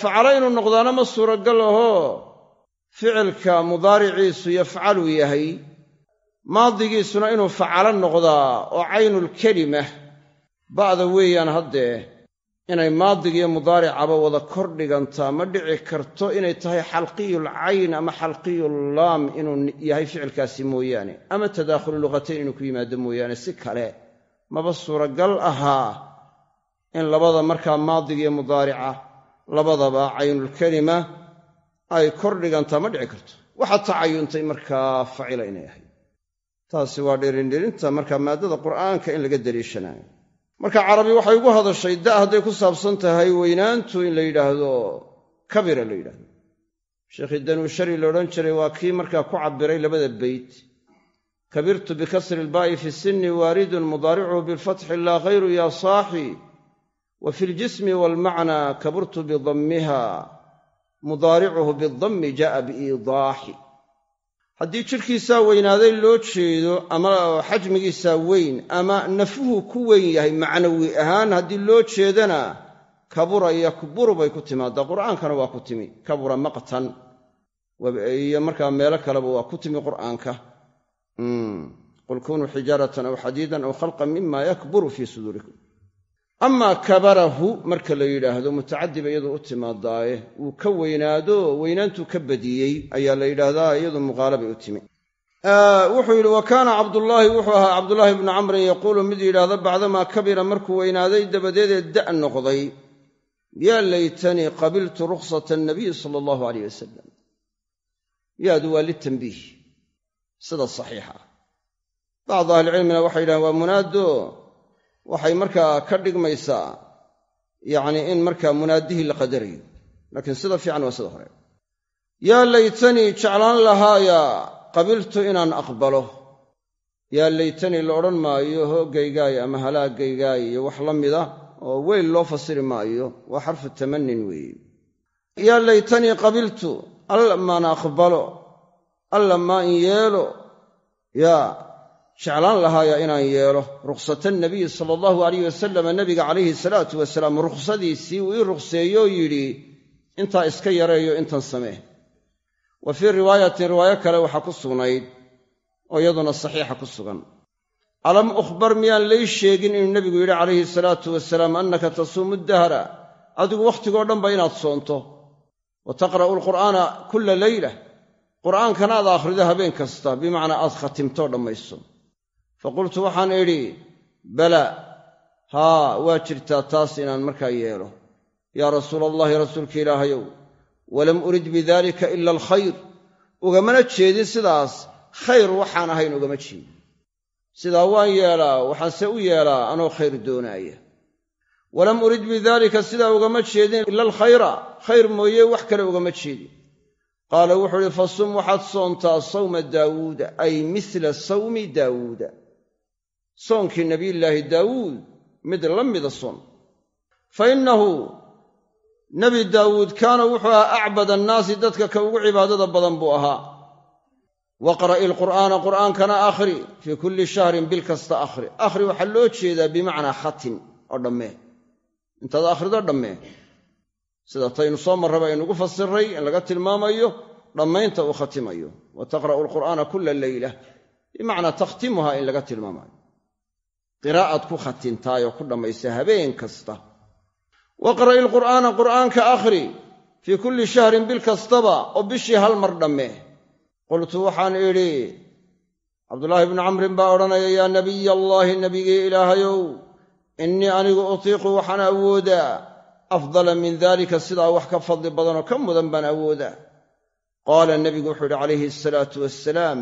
Facalo inuu noqdaana ma suuragal ahoo ficilka mudaariciisu yafcalu yahay. Maadigiisuna inuu facalo noqdaa oo caynulkelima ba'da weeyaan haddee inay maadigiyo mudaaricaba wada kor dhigantaa ma dhici karto inay tahay xalqiyul cayn ama xalqiyul laam inuu yahay ficilkaasi mooyaane. Ama tadaakhulu luqatayn inuu ku yimaado mooyaane si kale. Maba suuragal ahaa in labada markaa maadigiyo mudaarica labadaba caynulkelima ay kor dhigantaa ma dhici karto. Waxaa tacayuntay markaa facila inay ahayd. Taasi waa dhirindhirinta markaa maaddada qur'aanka in laga daliishanayo marka carabi waxay ugu hadashay da' hadday ku saabsan tahay weynaantu in la yidhaahdo kabira la yidhahdo sheekhii danuushari la odhan jiray waa kii markaa ku cabbiray labada beyt. Kabirtu bikasri ilbaa'i fi sinni waaridun mudaaricuhu bilfatxi laa hayru ya saaxi. Wa fi ljismi waalmacnaa kaburtu bidammiha mudaaricuhu bidammi ja'a biiidaaxi haddii jidhkiisaa weynaaday loo jeedo ama xajmigiisaa weyn ama nafuhu ku weyn yahay macnawi ahaan haddii loo jeedana kabura yakburu bay ku timaaddaa qur'aankana waa ku timi. Kabura maqtan. Iyo markaa meelo kaleba waa ku timi qur'aanka. Qul kunuu xijaaratan aw xadiidan aw khalqan mima yakburu fii suduurikum amaa kabarahu marka la yidhaahdo mutacadiba iyadu u timaadaaye wuu ka weynaado weynaantuu ka badiyey ayaa la yidhaahdaa iyadu muqaalabay u timi. Wuxuu yidhi wa kaana cabdullaahi wuxuu ahaa cabdullaahi ibnu camrin yaquulu mid yidhaahda bacdamaa kabira markuu weynaaday dabadeedee da' noqday. Yaa laytanii qabiltu rukhsata annabiyi sala allahu aleyh wasalam yaadu waa litanbiih sida saxiixa. Bacdu ahlicilmina waxay yidhahdeen waa munaado waxay markaa ka dhigmaysaa yacnii in markaa munaadihii la qadarayo laakiin sida fiican waa sida hore. Yaa laytanii jeclaan lahaaya qabiltu inaan aqbalo. Yaa laytanii la odhan maayo hooggaygaay ama halaagaygaay iyo wax la mida oo weyl loo fasiri maayo waa xarfu tamannin weeye. Yaa laytanii qabiltu alla maan aqbalo alla maan yeelo. Yaa jeclaan lahaaya inaan yeelo rukhsata nabiyi sala allahu alayh wasalama nabiga calayhi salaatu wasalaam. Rukhsadiisii uu ii rukhseeyoo yidhi intaa iska yareeyo intan samee. Wa fii riwaayatin riwaayo kale waxaa ku sugnayd oo iyaduna saxiixa ku sugan. Alam ukhbar miyaan lay sheegin inuu nebigu yidhi calayhi salaatu wasalaam annaka tasuumu dahra? Adigu wakhtigoo dhanba inaad soonto. Wa taqra'u alqur'aana kulla leyla qur'aankana aad akhrido habeen kasta bimacnaa aad khatimtoo dhammayso faqultu waxaan idhi bala haa waa jirtaa taas inaan markaa yeelo. Yaa rasuula allahi rasuulka ilaahayow walam urid bidalika ila alkhayr. Ugamana jeedin sidaas khayr waxaan ahayn ugama jeedin. Sidaa waan yeelaa waxaanse u yeelaa anoo khayr doonaaya. Walam urid bidalika sidaa ugama jeedin ila alkhayra khayr mooye wax kale ugama jeedin. Qaala wuxuu uhi fasum waxaad soontaa sawma daawuuda ay mila sawmi daawuuda soonkii nebiyullaahi daawuud mid la mida soon fa innahu nebi daawuud kaana wuxuu ahaa acbad annaasi dadka ka ugu cibaadada badan buu ahaa. Waqra'i alqur'aana qur'aankana akhri fii kulli shahrin bil kasta akhri. Akhri waxaa loo jeedaa bimacnaa khatin oo dhammee. Intaad akhrido dhammee. Sida taynu soo marraba aynugu fasiray in laga tilmaamayo dhammaynta uu khatimayo. Wa taqra'u alqur'aana kula leyla bimacnaa takhtimuha in laga tilmaamayo qiraa'ad ku khatintaayoo ku dhammaysa habeen kasta. Waqra'i alqur'aana qur'aanka akhri fii kulli shahrin bil kastaba oo bishii hal mar dhammee. Qultu waxaan idhi cabdulaahi bnu camrin baa odhanaya yaa nabiy allaahi nebigii ilaahayow innii anigu utiiqu waxaan awoodaa afdala min daalika sidaa wax ka fadli badanoo ka mudan baan awoodaa. Qaala nebigu wuxuu yidhi calayhi asalaatu wassalaam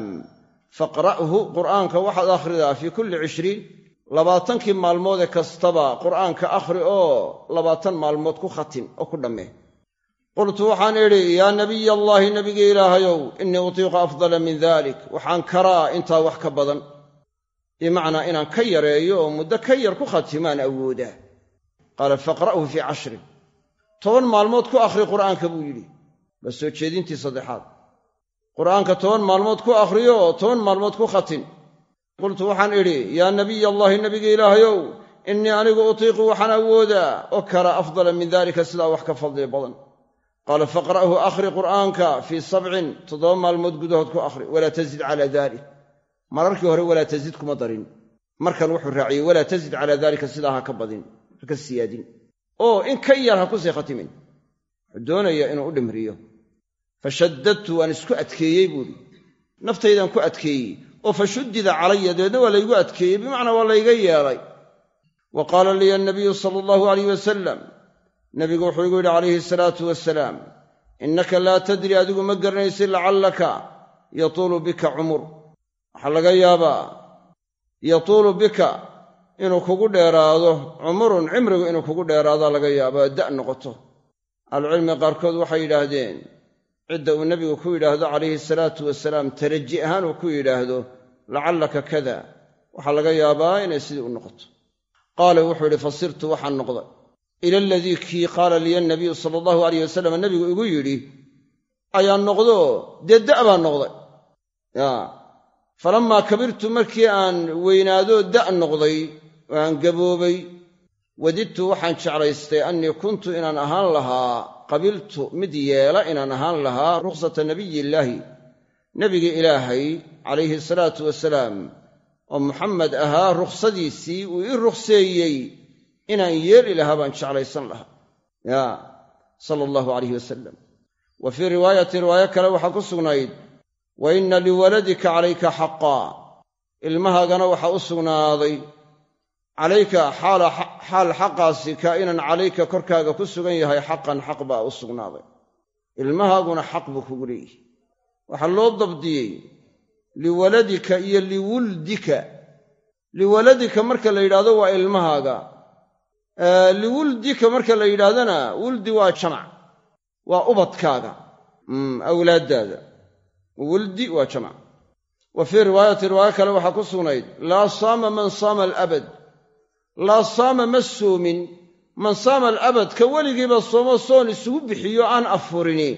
faqra'hu qur'aanka waxaad akhridaa fii kulli cishriin labaatankii maalmoodee kastaba qur'aanka akhri oo labaatan maalmood ku khatin oo ku dhammee. Qultu waxaan idhi yaa nabiy allaahi nebigii ilaahayow innii utiiqu afdala min dalik waxaan karaa intaa wax ka badan. Bimacnaa inaan ka yareeyo oo muddo ka yar ku khatimaan awoodaa. Qaala faqra'hu fii cashrin toban maalmood ku akhri qur'aanka buu yidhi. Waa soo jeedintii saddexaad. Qur'aanka toban maalmood ku akhriyo oo toban maalmood ku khatin qultu waxaan idhi yaa nabiy allaahi nebigii ilaahayow innii anigu utiiqu waxaan awoodaa oo kara afdala min dalika sidaa wax ka fadli badan. Qaala faqra'hu akhri qur'aanka fii sabcin toddoba maalmood gudahood ku akhri walaa tazid calaa dalik mararkii hore walaa tazid kuma darin. Markan wuxuu raaciyey walaa tazid calaa daalika sidaa ha ka badin ha ka siyaadin. Oo in ka yar ha ku sii khatimin wuxuu doonayaa inuu u dhimriyo. Fashaddadtu waan isku adkeeyey buuhi naftaydaan ku adkeeyey oo fashuddida calaya dabeedna waa laygu adkeeyey bimacnaa waa layga yeelay. Wa qaala liya anabiyu sala allahu alayh wasalam nebigu wuxuu igu yidhi calayhi asalaatu wasalaam innaka laa tadri adigu ma garanaysid lacallaka yatuulu bika cumur. Waxaa laga yaabaa yatuulu bika inuu kugu dheeraado cumurun cimrigu inuu kugu dheeraadaa laga yaabaa da' noqoto ahlucilmiga qaarkood waxay yidhaahdeen cidda uu nebigu ku yidhaahdo calayhi salaatu wasalaam taraji ahaan uu ku yidhaahdo lacallaka kada waxaa laga yaabaa inay sidii u noqoto. Qaala wuxuu yidhi fasirtu waxaan noqday. Ila aladii kii qaala liya nabiyu sala allahu alayh wasalam nebigu igu yidhi ayaan noqdo dee da' baan noqday. Yaa falammaa kabirtu markii aan weynaado da' noqday oo aan gaboobay. Wadidtu waxaan jeclaystay annii kuntu inaan ahaan lahaa qabiltu mid yeela inaan ahaan lahaa rukhsata nabiyillaahi nebigii ilaahay calayhi salaatu wasalaam oo muxamed ahaa rukhsadiisii uu ii rukhseeyey inaan yeeli lahaa baan jeclaysan lahaa. Yaa sala allahu calayhi wasalam wa fii riwaayati riwaayo kale waxaa ku sugnayd wa inna liwaladika calayka xaqaa. Ilmahaagana waxaa u sugnaaday calayka xaal xaqaasi kaa'inan calayka korkaaga ku sugan yahay xaqan xaq baa u sugnaaday. Ilmahaaguna xaq buu kugu leeyihi waxaa loo dabdiyey liwaladika iyo liwuldika. Liwaladika marka la yidhahdo waa ilmahaaga. Liwuldika marka la yidhaahdana wuldi waa jamac waa ubadkaaga awlaaddaada. Wuldi waa jamac. Wa fii riwaayati riwaayo kale waxaa ku sugnayd laa saama man saama alabad laa saama ma soomin man saama alabad ka weligiiba soomo soon isugu bixiyo aan afurini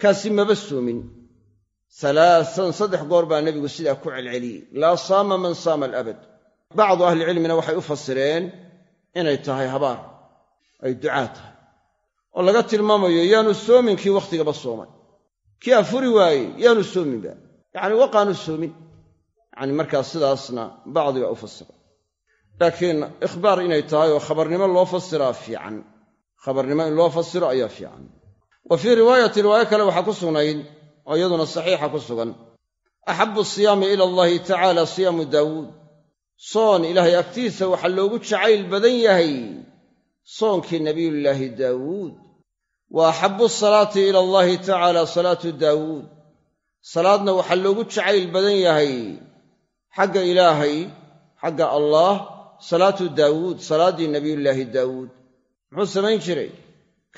kaasi maba soomin. Salaasan saddex goor baa nebigu sidaa ku celceliyey. Laa saama man saama alabad. Bacdu ahlicilmina waxay u fasireen inay tahay habaar ay ducaa tahay oo laga tilmaamayo yaanu soomin kii wakhtigaba soomay. Kii afuri waayey yaanu soominba yacni waqaanu soomin. Yacni markaa sidaasna bacdiga u fasira laakiin ikhbaar inay tahay oo khabarnimo loo fasiraa fiican. Khabarnimo in loo fasiro ayaa fiican. Wa fii riwaayati riwaayo kale waxaa ku sugnayd oo iyaduna saxiixa ku sugan. Axabu siyaami ila allahi tacaala siyaamu daawuud. Soon ilaahay agtiisa waxaa loogu jacayl badan yahay soonkii nebiyullaahi daawuud. Wa axabu salaati ila allahi tacaala salaatu daawuud. Salaadna waxaa loogu jacayl badan yahay xagga ilaahay xagga allaah salaatu daawuud salaaddii nebiyullaahi daawuud. Muxuu samayn jiray?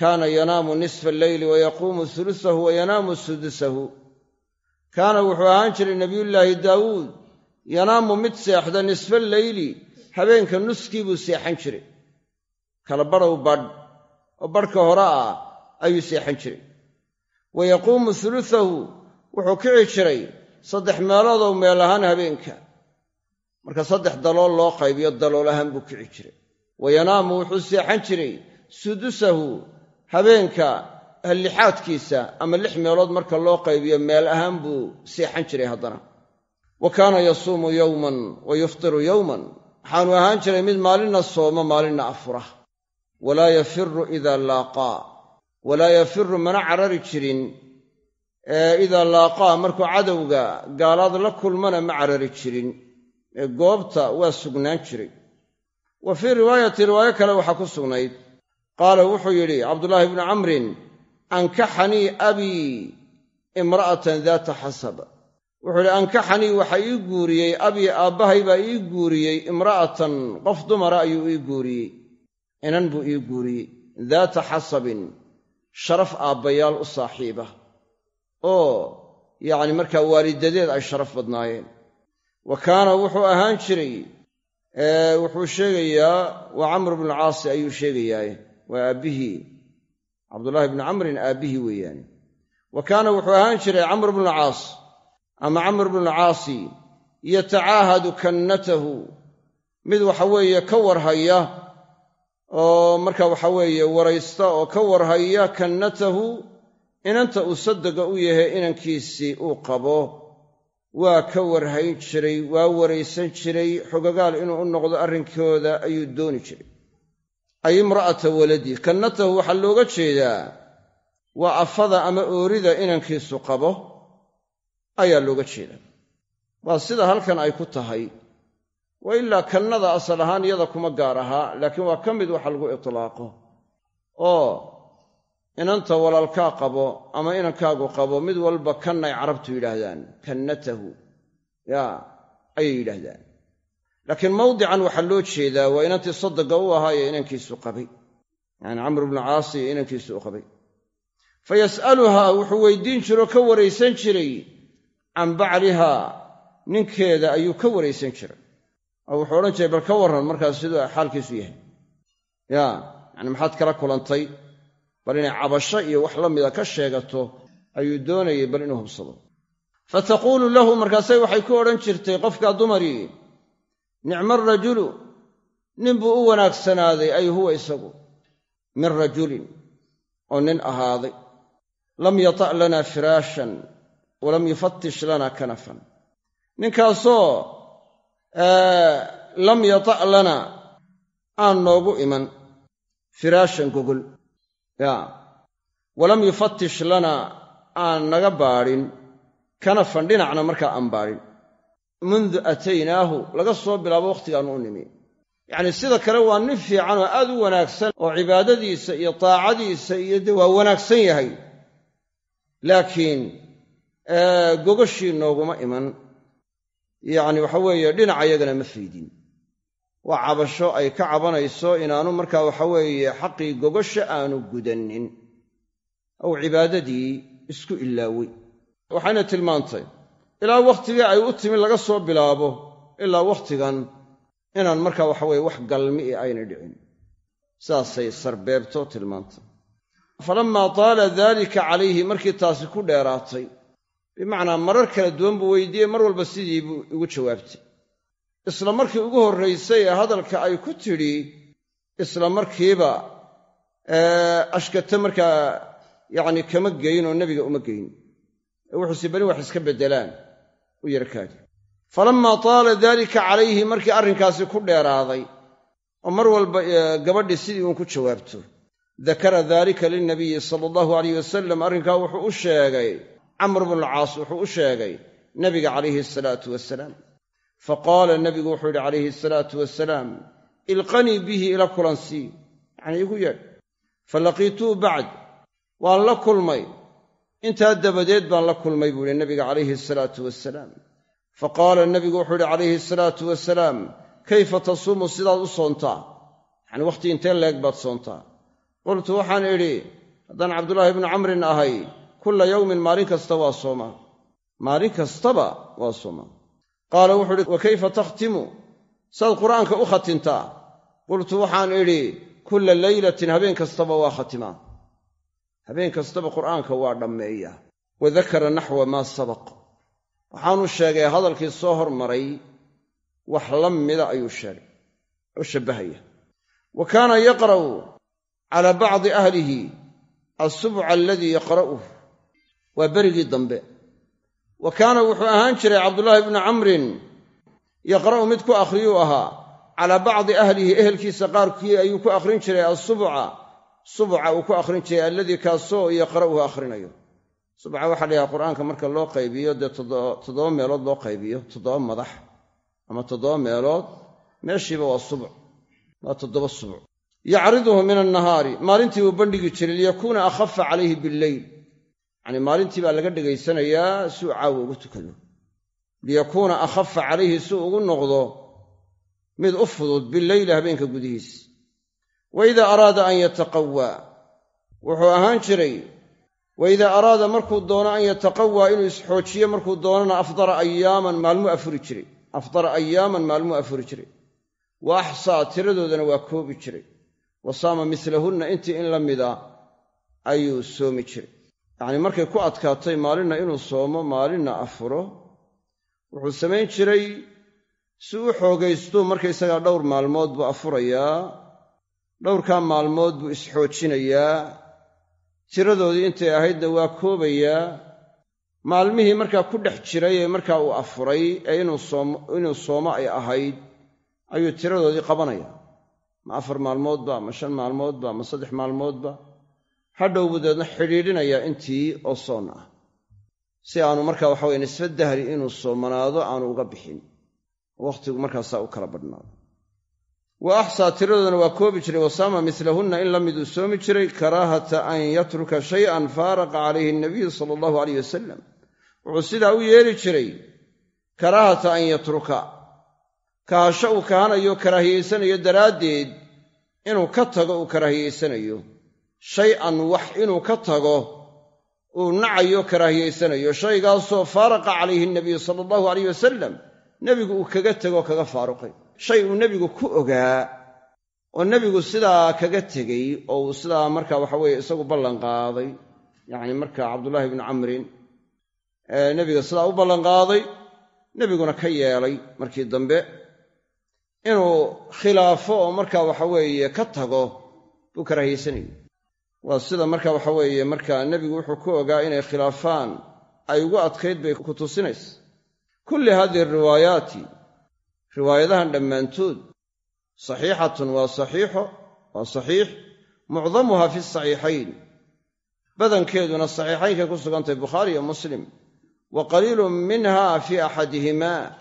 Kaana yanaamu nisfa alleyli wa yaquumu sulusahu wa yanaamu sudusahu kaana wuxuu ahaan jiray nebiyullaahi daawuud yanaamu mid seexda nisfa leyli habeenka nuskii buu seexan jiray. Kala badhow badh oo badhka hore ah ayuu seexan jiray. Wa yaquumu sulusahu wuxuu kici jiray saddex meeloodow meel ahaan habeenka marka saddex dalool loo qaybiyo dalool ahaan buu kici jiray. Wa yanaamu wuxuu seexan jiray sudusahu habeenka lixaadkiisa ama lix meelood marka loo qaybiyo meel ahaan buu seexan jiray haddana. Wa kaana yasuumu yowman wa yuftiru yowman waxaanu ahaan jiray mid maalinna sooma maalinna afura. Walaa yafiru idaa laaqaa walaa yafiru mana carari jirin. Idaa laaqaa markuu cadowga gaalaad la kulmana ma carari jirin ee goobta waa sugnaan jiray. Wa fii riwaayati riwaayo kale waxaa ku sugnayd. Qaala wuxuu yidhi cabdullaahi bnu camrin ankaxanii abii imra'atan daata xasab. Wuxuu yidhi ankaxanii waxa ii guuriyey abii aabbahay baa ii guuriyey imra'atan qof dumara ayuu ii guuriyey. Inan buu ii guuriyey. Daata xasabin sharaf aabbayaal u saaxiiba. Oo yacni markaa waalidadeed ay sharaf badnaayeen wa kaana wuxuu ahaan jiray wuxuu sheegayaa waa camr bnu caasi ayuu sheegayaaye waa aabbihii cabdullaahi bnu camrin aabbihii weeyaane wa kaana wuxuu ahaan jiray camr bnu caas ama camr bnu caasi yatacaahadu kannatahu mid waxa weeye ka warhaya oo marka waxa weeye waraysta oo ka warhaya kannatahu inanta uu sadega u yahay inankiisii uu qabo waa ka warhayn jiray waa waraysan jiray. Xogagaal inuu u noqdo arrinkooda ayuu dooni jiray. Ay imra'ata waladii kannatahu waxaa looga jeedaa waa afada ama oorida inankiisu qabo ayaa looga jeedaa. Waa sida halkan ay ku tahay. Wa ilaa kannada asal ahaan iyada kuma gaar ahaa laakiin waa ka mid waxa lagu itlaaqo. Oo inanta walaalkaa qabo ama inankaagu qabo mid walba kannay carabtu yidhaahdaan kannatahu. Yaa ayay yidhaahdaan. Laakiin mawdican waxaa loo jeedaa waa inantii sadaga u ahaa ee inankiisu qabay. Yacani camr bnu caasi ee inankiisu u qabay. Fa yas'aluhaa wuxuu weydiin jiroo ka waraysan jiray can baclihaa ninkeeda ayuu ka waraysan jiray. Oo wuxuu odhan jiray bal ka warran markaas siduu xaalkiisu yahay. Yaa yacni maxaad kala kulantay bal inay cabasho iyo wax la mida ka sheegato ayuu doonayay bal inuu hubsado. Fa taquulu lahu markaasay waxay ku odhan jirtay qofkaa dumarii nicma arajulu nin buu u wanaagsanaaday ay huwa isagu min rajulin oo nin ahaaday. Lam yata' lana firaashan walam yufatish lana kanafan. Ninkaasoo lam yata' lana aan noogu iman firaashan gogol yaa walam yufatish lana aan naga baadhin. Kanafan dhinacna markaa aan baadhin. Mundu ataynaahu laga soo bilaabo wakhtigaannu u nimi. Yacnii sida kale waa nin fiican oo aad u wanaagsan oo cibaadadiisa iyo taacadiisa iyo dee waa wanaagsan yahay. Laakiin gogashii nooguma iman. Yacni waxa weeye dhinaca yagana ma faydin waa cabasho ay ka cabanayso inaanu markaa waxa weeye xaqii gogasha aanu gudannin. Ow cibaadadii isku ilaawey waxayna tilmaantay ilaa wakhtigii ay u timi laga soo bilaabo ilaa wakhtigan inaan markaa waxa weye wax galmi'i ayna dhicin. Saasay sarbeebto tilmaantay. Falammaa taala daalika calayhi markii taasi ku dheeraatay bimacnaa marar kala duwan buu weydiiyey mar walba sidii buu igu jawaabtay isla markii ugu horraysay ee hadalka ay ku tidhi isla markiiba ashkata markaa yacni kama geyn oo nebiga uma geyn. Wuxuuse bani wax iska beddelaan u yarkaadi falammaa taala daalika calayhi markii arrinkaasi ku dheeraaday oo mar walba gabadhii sidii uun ku jawaabto dakara daalika lilnabiyi sala allahu alayh wasalam arrinkaa wuxuu u sheegay camr bnulcaas wuxuu u sheegay nebiga calayhi asalaatu wasalaam fa qaala nebigu wuxuu yidhi calayhi asalaatu wasalaam ilqanii bihi ila kulansii yacnii igu yeedh fa laqiituu bacd waan la kulmay. Intaa dabadeed baan la kulmay buu yihi nebiga calayhi asalaatu wasalaam fa qaala nebigu wuxuu yidhi calayhi asalaatu wasalaam kayfa tasuumu sidaad u soontaa? Yacni wakhti intee leeg baad soontaa. Qultu waxaan idhi haddaan cabdulaahi ibnu camrin ahay kulla yowmin maalin kasta waa soomaa maalin kastaba waa soomaa qaala wuxuu idhi wa kayfa takhtimu? Saad qur'aanka u khatintaa qultu waxaan idhi kulla leylatin habeen kastaba waa khatimaa habeen kastaba qur'aanka waa dhammeeya. Wa dakara naxwa maa sabaq. Waxaanu sheegay hadalkii soo hormaray wax la mida ayuu sheegay. Oo shabbahaya wa kaana yaqra'u calaa bacdi ahlihi asubca aladii yaqra'uh waa berigii dambe wa kaana wuxuu ahaan jiray cabdullaahi bnu camrin yaqra'u mid ku akhriyuu ahaa calaa bacdi ahlihi ehelkiisa qaarkii ayuu ku akhrin jiray asubca subca uu ku akhrin jiray alladii kaasoo yaqra'uhu akhrinayo. Subca waxaa la yidhaha qur'aanka marka loo qaybiyo dee toddoba meelood loo qaybiyo toddoba madax ama toddoba meelood meeshiiba waa subc waa toddoba subc. Yacriduhu min annahaari maalintii buu bandhigi jiray liyakuuna akhafa calayhi billeyl yacnii maalintii baa laga dhegaysanayaa si uu caawa ugu tukado. Liyakuuna akhafa calayhi si uu ugu noqdo mid u fudud bileyli habeenka gudihiis. Wa idaa araada an yataqawaa wuxuu ahaan jiray wa idaa araada markuu doono an yataqawaa inuu isxoojiyo markuu doonana afdara ayaaman maalmuu afuri jiray. Afdara ayaaman maalmuu afuri jiray. Wa axsaa tiradoodana waa koobi jiray. Wa saama mislahunna intii in la mida ayuu soomi jiray yacnii markay ku adkaatay maalinna inuu soomo maalinna afuro wuxuu samayn jiray si u xoogaystu markaysagaa dhowr maalmood buu afurayaa dhowrkaa maalmood buu isxoojinayaa tiradoodii intay ahaydna waa koobayaa maalmihii markaa ku dhex jiray ee markaa uu afuray ee inuu soomo ay ahayd ayuu tiradoodii qabanaya ma afar maalmoodba ma shan maalmoodba ma saddex maalmoodba hadhow buu deedna xidhiidhinayaa intii oo soon ah. Si aanu markaa waxa weye nisfa dahri inuu soomanaado aanu uga bixin. Wakhtigu markaasaa u kala badhnaado wa axsaa tiradoodana waa koobi jiray wasaama mislahunna in la miduu soomi jiray karaahata an yatruka shay-an faaraqa calayhi nabiyu sala allahu alayh wasalam wuxuu sidaa u yeeli jiray karaahata an yatruka. Kahasho uu kahanayo karaahiyaysanayo daraaddeed inuu ka tago uu karaahiyaysanayo shay-an wax inuu ka tago uu nacayo karaahiyaysanayo shaygaasoo faaraqa calayhi nabiyu sala allahu alayh wasalam nebigu uu kaga tego kaga faaruqay. Shay uu nebigu ku ogaa oo nebigu sidaa kaga tegey oo uu sidaa marka waxa weeye isagu ballanqaaday. Yacni marka cabdullaahi bnu camrin nebiga sidaa u ballanqaaday nebiguna ka yeelay markii dambe inuu khilaafo oo marka waxa weeye ka tago buu karaahiyeysanayay waa sida marka waxa weeye marka nebigu wuxuu ku ogaa inay khilaafaan ay ugu adkayd bay ku tusinaysa. Kulli hadihi riwaayaati riwaayadahan dhammaantood saxiixatun waa saxiixo waa saxiix mucdamuha fi saxiixayn. Badankeeduna saxiixaynkay ku sugantahay bukhaari iyo muslim wa qaliilun minha fii axadihimaa.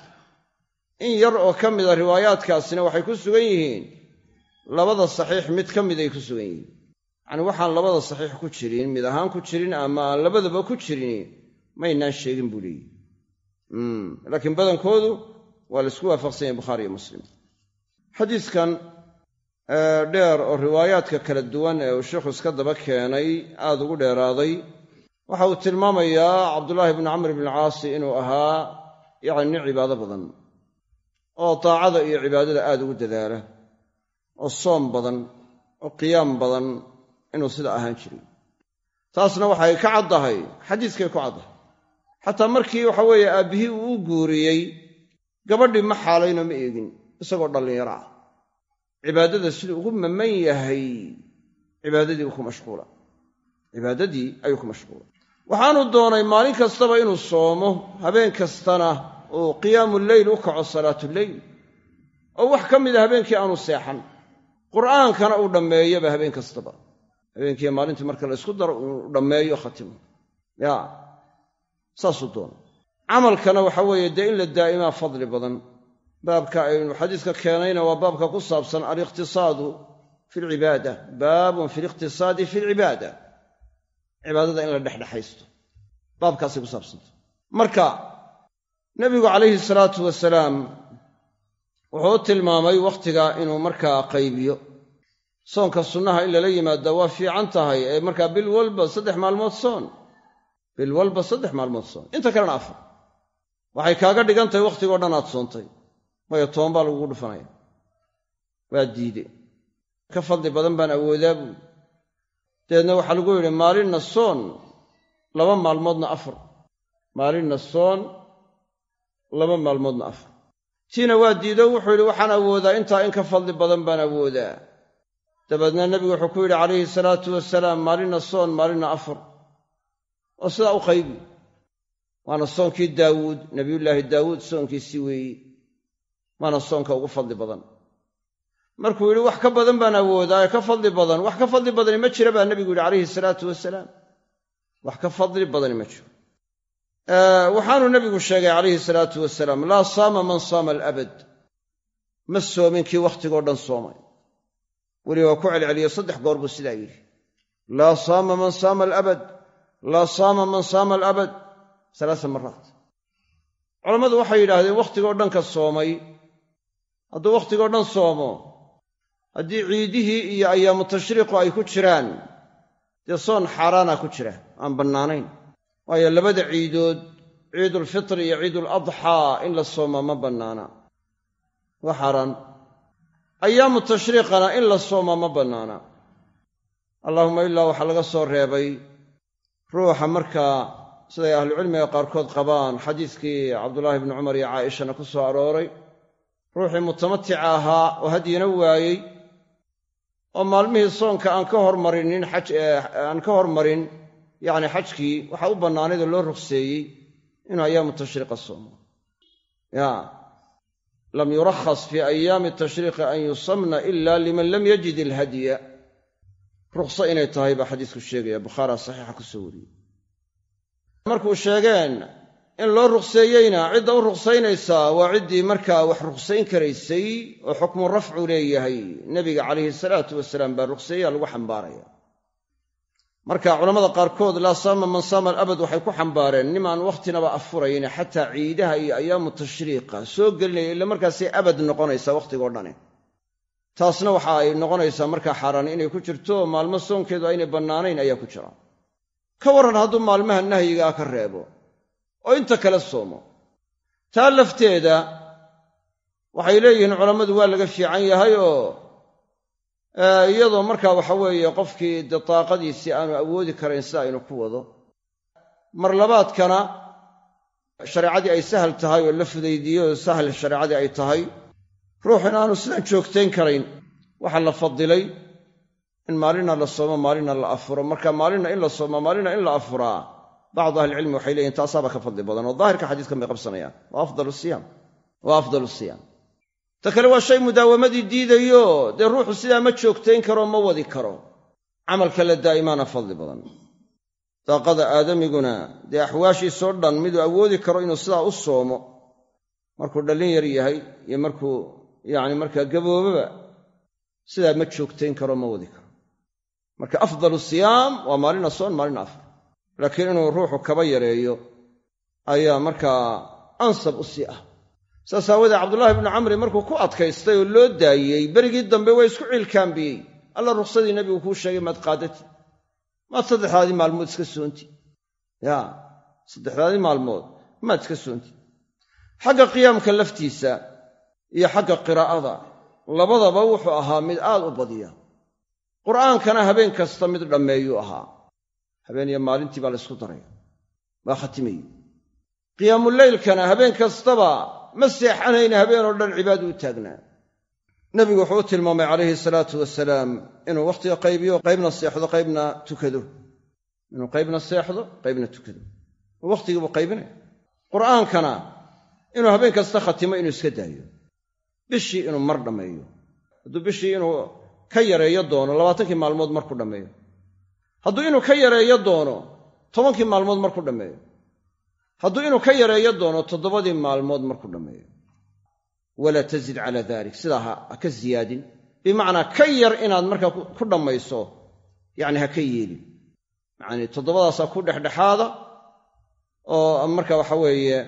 In yar oo ka mida riwaayaadkaasina waxay ku sugan yihiin labada saxiix mid ka miday ku sugan yihiin yacnii waxaan labada saxiix ku jirin mid ahaan ku jirin ama aan labadaba ku jirin maynaan sheegin buu leeyihi laakiin badankoodu waa la isku waafaqsan yahay bukhaari iyo muslim. Xadiiskan dheer oo riwaayaadka kala duwan ee uu sheikhu iska daba keenay aada ugu dheeraaday waxa uu tilmaamayaa cabdullaahi bnu camr bn caasi inuu ahaa yacni cibaado badan oo daacada iyo cibaadada aada ugu dadaala oo soom badan oo qiyaam badan inuu sida ahaan jiray taasna waxay ka caddahay xadiiskay ku caddahay. Xataa markii waxa weeye aabbihii uu u guuriyey gabadhii ma xaalayno ma eegin isagoo dhallinyaro ah. Cibaadada siduu ugu maman yahay cibaadadii ku mashquula. Cibaadadii ayuu ku mashquula. Waxaanu doonay maalin kastaba inuu soomo habeen kastana uu qiyaamu leyl u kaco salaatuleyl oo wax ka mida habeenkii aanu seexan. Qur'aankana uu dhammeeyaba habeen kastaba habeenkiiyo maalintii marka la ysku daro uu dhammeeyo khatimo ya saasuu doonay camalkana waxa weeye dee in la daa'imaa fadli badan. Baabka aynu xadiiska keenayna waa baabka ku saabsan aliqtisaadu fi alcibaada baabun fi liqtisaadi fi alcibaada cibaadada in la dhexdhexaysto. Baabkaasay ku saabsanta marka nebigu calayhi salaatu wasalaam wuxuu tilmaamay wakhtiga inuu markaa qaybiyo soonka sunnaha in lala yimaada waa fiican tahay ee markaa bil walba saddex maalmood soon. Bil walba saddex maalmood soon. Inta kalena afar. Waxay kaaga dhigan tahay wakhtigoo dhan aad soontay. Waayo toban baa lagugu dhufanaya. Waa diide. Ka fadli badan baan awoodaa buui dabeedna waxaa lagu yidhi maalinna soon laba maalmoodna afar. Maalinna soon laba maalmoodna afur tiina waa diido wuxuu yidhi waxaan awoodaa intaa in ka fadli badan baan awoodaa dabeedna nebigu wuxuu ku yidhi calayhi salaatu wasalaam maalina soon maalina afur oo sidaa u qaybi waana soonkii daawuud nebiyullaahi daawuud soonkiisii weeye waana soonka ugu fadli badan. Markuu yidhi wax ka badan baan awoodaa ee ka fadli badan wax ka fadli badani ma jira baa nebigu yidhi calayhi salaatu wasalaam wax ka fadli badani ma jiro. Waxaanuu nebigu sheegay calayhi salaatu wasalaam laa saama man saama alabad. Ma soomin kii wakhtigoo dhan soomay weliba waa ku celceliyo saddex goor buu sidaa yidhi. Laa saama man saama alabad. Laa saama man saama alabad. Alaasa maraat culammadu waxay yidhaahdeen wakhtigoo dhan ka soomay. Hadduu wakhtigoo dhan soomo haddii ciidihii iyo ayaamu tashriiqu ay ku jiraan dee soon xaaraana ku jira aan bannaanayn. Waayo labada ciidood ciidulfitri iyo ciiduladxaa in la soomaa ma bannaana. Waa xaaraan ayaamu tashriiqana in la soomaa ma bannaana. Allaahuma ilaa waxaa laga soo reebay ruuxa markaa siday ahlucilmiga qaarkood qabaan xadiiskii cabdulaahi bni cumar iyo caaishana ku soo arooray. Ruuxii mutamatica ahaa oo hadyina waayey oo maalmihii soonka aan ka hormarinin xaj aan ka hormarin yacni xajkii waxaa u bannaanaydoo loo ruqseeyey inuu ayaamu tashriiqa soomo. Ya lam yurakhas fii ayaami tashriiqi an yusamna ila liman lam yajid ilhadya rukhso inay tahay baa xadiisku sheegaya bukhaaria saxiixa ku soo wariyey. Markuu sheegeen in loo ruqseeyeyna cidda u ruqsaynaysaa waa ciddii markaa wax ruqsayn karaysay oo xukmu rafcu leeyahay. Nebiga calayhi salaatu wasalaam baa ruqseeyaa lagu xambaaraya marka culamada qaarkood laa saama man saama alabad waxay ku xambaareen nimaan wakhtinaba afurayn xataa ciidaha iyo ayaamu tashriiqa. Soo gelinaya ila markaasay abad noqonaysaa wakhtigoo dhani. Taasna waxa ay noqonaysaa markaa xaaraan inay ku jirto maalmo soonkeedu aynay bannaanayn ayaa ku jira. Ka warran hadduu maalmaha nahyigaa ka reebo oo inta kale soomo taa lafteeda waxay leeyihiin culammadu waa laga fiican yahay oo iyadoo markaa waxa weeye qofkii dee daaqadiisii aanu awoodi karayn sida aynu ku wado. Mar labaadkana shareecadii ay sahal tahay oo la fudaydiyo oo sahal shareecadii ay tahay ruuxun aanu sidan joogtayn karayn. Waxaa la fadilay in maalina la soomo maalina la afuro. Marka maalina in la soomo maalina in la afuraa bacdu ahlicilmi waxay leeyihiin taasaaba ka fadli badan oo daahirka xadiiskan bay qabsanayaan. Wa afdal siyaam wa afdal siyaam ta kale waa shay mudaawamadii diidayo. Dee ruuxu sidaa ma joogtayn karo ma wadi karo. Camalka la daa'imaana fadli badan. Daaqada aadamiguna dee axwaashiisoo dhan miduu awoodi karo inuu sidaa u soomo. Markuu dhallin yar yahay iyo markuu yacni markaa gaboobaba sidaa ma joogtayn karo ma wadi karo. Marka afdalu siyaam waa maalina soon maalina afar. Laakiin inuu ruuxu kaba yareeyo ayaa markaa ansab u sii ah saas aawoodee cabdullaahi bnu camri markuu ku adkaystay oo loo daayey berigii dambe waa isku ciilkaambiyey alla rukhsadii nebigu kuu sheegay maad qaadati. Maad saddexdaadii maalmood iska soonti. Ya saddexdaadii maalmood maad iska soonti. Xagga qiyaamka laftiisa iyo xagga qiraa'ada labadaba wuxuu ahaa mid aad u badiya qur'aankana habeen kasta mid dhammeeyuu ahaa. Habeen iyo maalintii baa la ysku daraya. Waa khatimayey qiyaamuleylkana habeen kastaba ma seexanayna habeenoo dhan cibaadu u taagnaa nebigu wuxuu u tilmaamay calayhi salaatu wasalaam inuu wakhtiga qaybiyo qaybna seexdo qaybna tukado. Inuu qaybna seexdo qaybna tukado. Wakhtigiibuu qaybinaya qur'aankana inuu habeen kasta khatimo inuu iska daayo. Bishii inuu mar dhammeeyo. Hadduu bishii inuu ka yareeyo doono labaatankii maalmood markuu dhammeeyo. Hadduu inuu ka yareeyo doono tobankii maalmood markuu dhammeeyo hadduu inuu ka yareeyo doono toddobadii maalmood markuu dhammeeyo walaa tazid calaa dalik sidaa ha ka ziyaadin. Bimacnaa ka yar inaad markaa ku dhammayso yacni ha ka yeelin. Yacni toddobadaasaa ku dhexdhexaada oo marka waxa weeye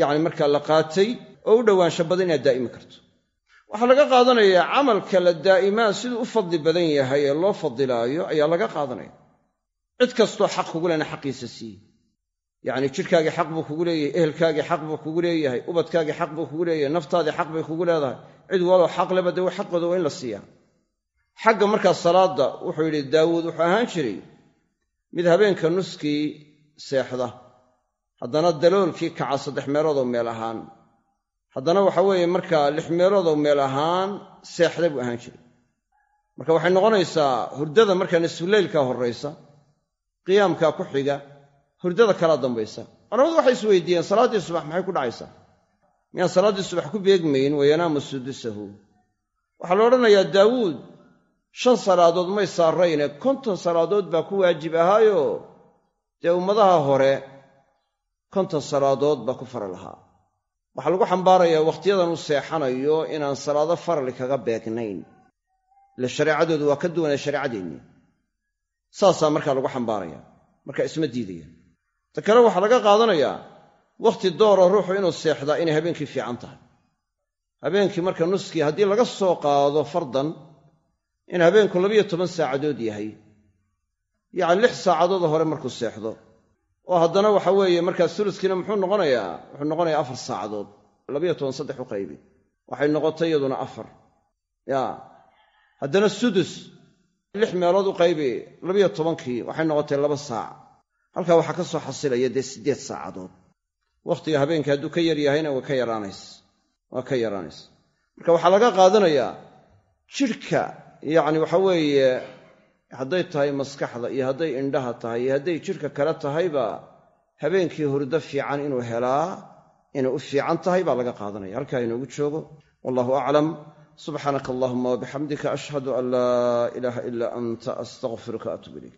yacni markaa la qaatay oo u dhowaansha badan inaad daa'imi karto. Waxaa laga qaadanayaa camalka la daa'imaa siduu u fadli badan yahay ee loo fadilaayo ayaa laga qaadanaya. Cid kastoo xaq kugu lena xaqiisa siiye yacni jidhkaagii xaq buu kugu leeyahay ehelkaagii xaq buu kugu leeyahay ubadkaagii xaq buu kugu leeyahay naftaadii xaq bay kugu leedahay. Cid waloo xaq leba dee xaqooda waa in la siiyaa. Xagga markaa salaadda wuxuu yidhi daawuud wuxuu ahaan jiray mid habeenka nuskii seexda. Haddana daloolkii kaca saddex meeloodoo meel ahaan. Haddana waxa weeye markaa lix meeloodoo meel ahaan seexda buu ahaan jiray. Marka waxay noqonaysaa hurdada markaa nisfuleylkaa horraysa qiyaamkaa ku xiga hurdada kalaa dambaysa. Culamadu waxay isweydiiyeen salaaddii subax maxay ku dhacaysaa miyaan salaaddii subax ku beegmayn wayanaamu sudusahu. Waxaa la odhanayaa daawuud shan salaadood may saarrayne konton salaadood baa ku waajib ahaayo. Dee ummadaha hore konton salaadood baa ku fara lahaa. Waxaa lagu xambaarayaa wakhtiyadan u seexanayo inaan salaado farali kaga beegnayn. Ile shareecadoodu waa ka duwanee shareecadeennii saasaa markaa lagu xambaaraya marka isma diidaya ta kale waxaa laga qaadanayaa wakhti dooroo ruuxu inuu seexdaa inay habeenkii fiican tahay. Habeenkii marka nuskii haddii laga soo qaado fardan in habeenku labiyo toban saacadood yahay yacni lix saacadoodoo hore markuu seexdo oo haddana waxa weeye markaa suluskiina muxuu noqonayaa wuxuu noqonayaa afar saacadood labiyo toban saddex u qaybi. Waxay noqotay iyaduna afar. Ya haddana sudus lix meelood u qaybi labiyo tobankii waxay noqotay laba saac halkaa waxaa ka soo xasilaya dee siddeed saacadood. Wakhtiga habeenkii hadduu ka yar yahayna waa ka yaraanays waa ka yaraanaysa marka waxaa laga qaadanayaa jidhka yacni waxa weeye hadday tahay maskaxda iyo hadday indhaha tahay iyo hadday jidhka kale tahayba habeenkii hurdo fiican inuu helaa inay u fiican tahay baa laga qaadanaya. Halkaa inoogu joogo wallahu aclam subxaanaka allahuma wabixamdika ashhadu an laa ilaaha ilaa anta astaqfiruka atuub ilayk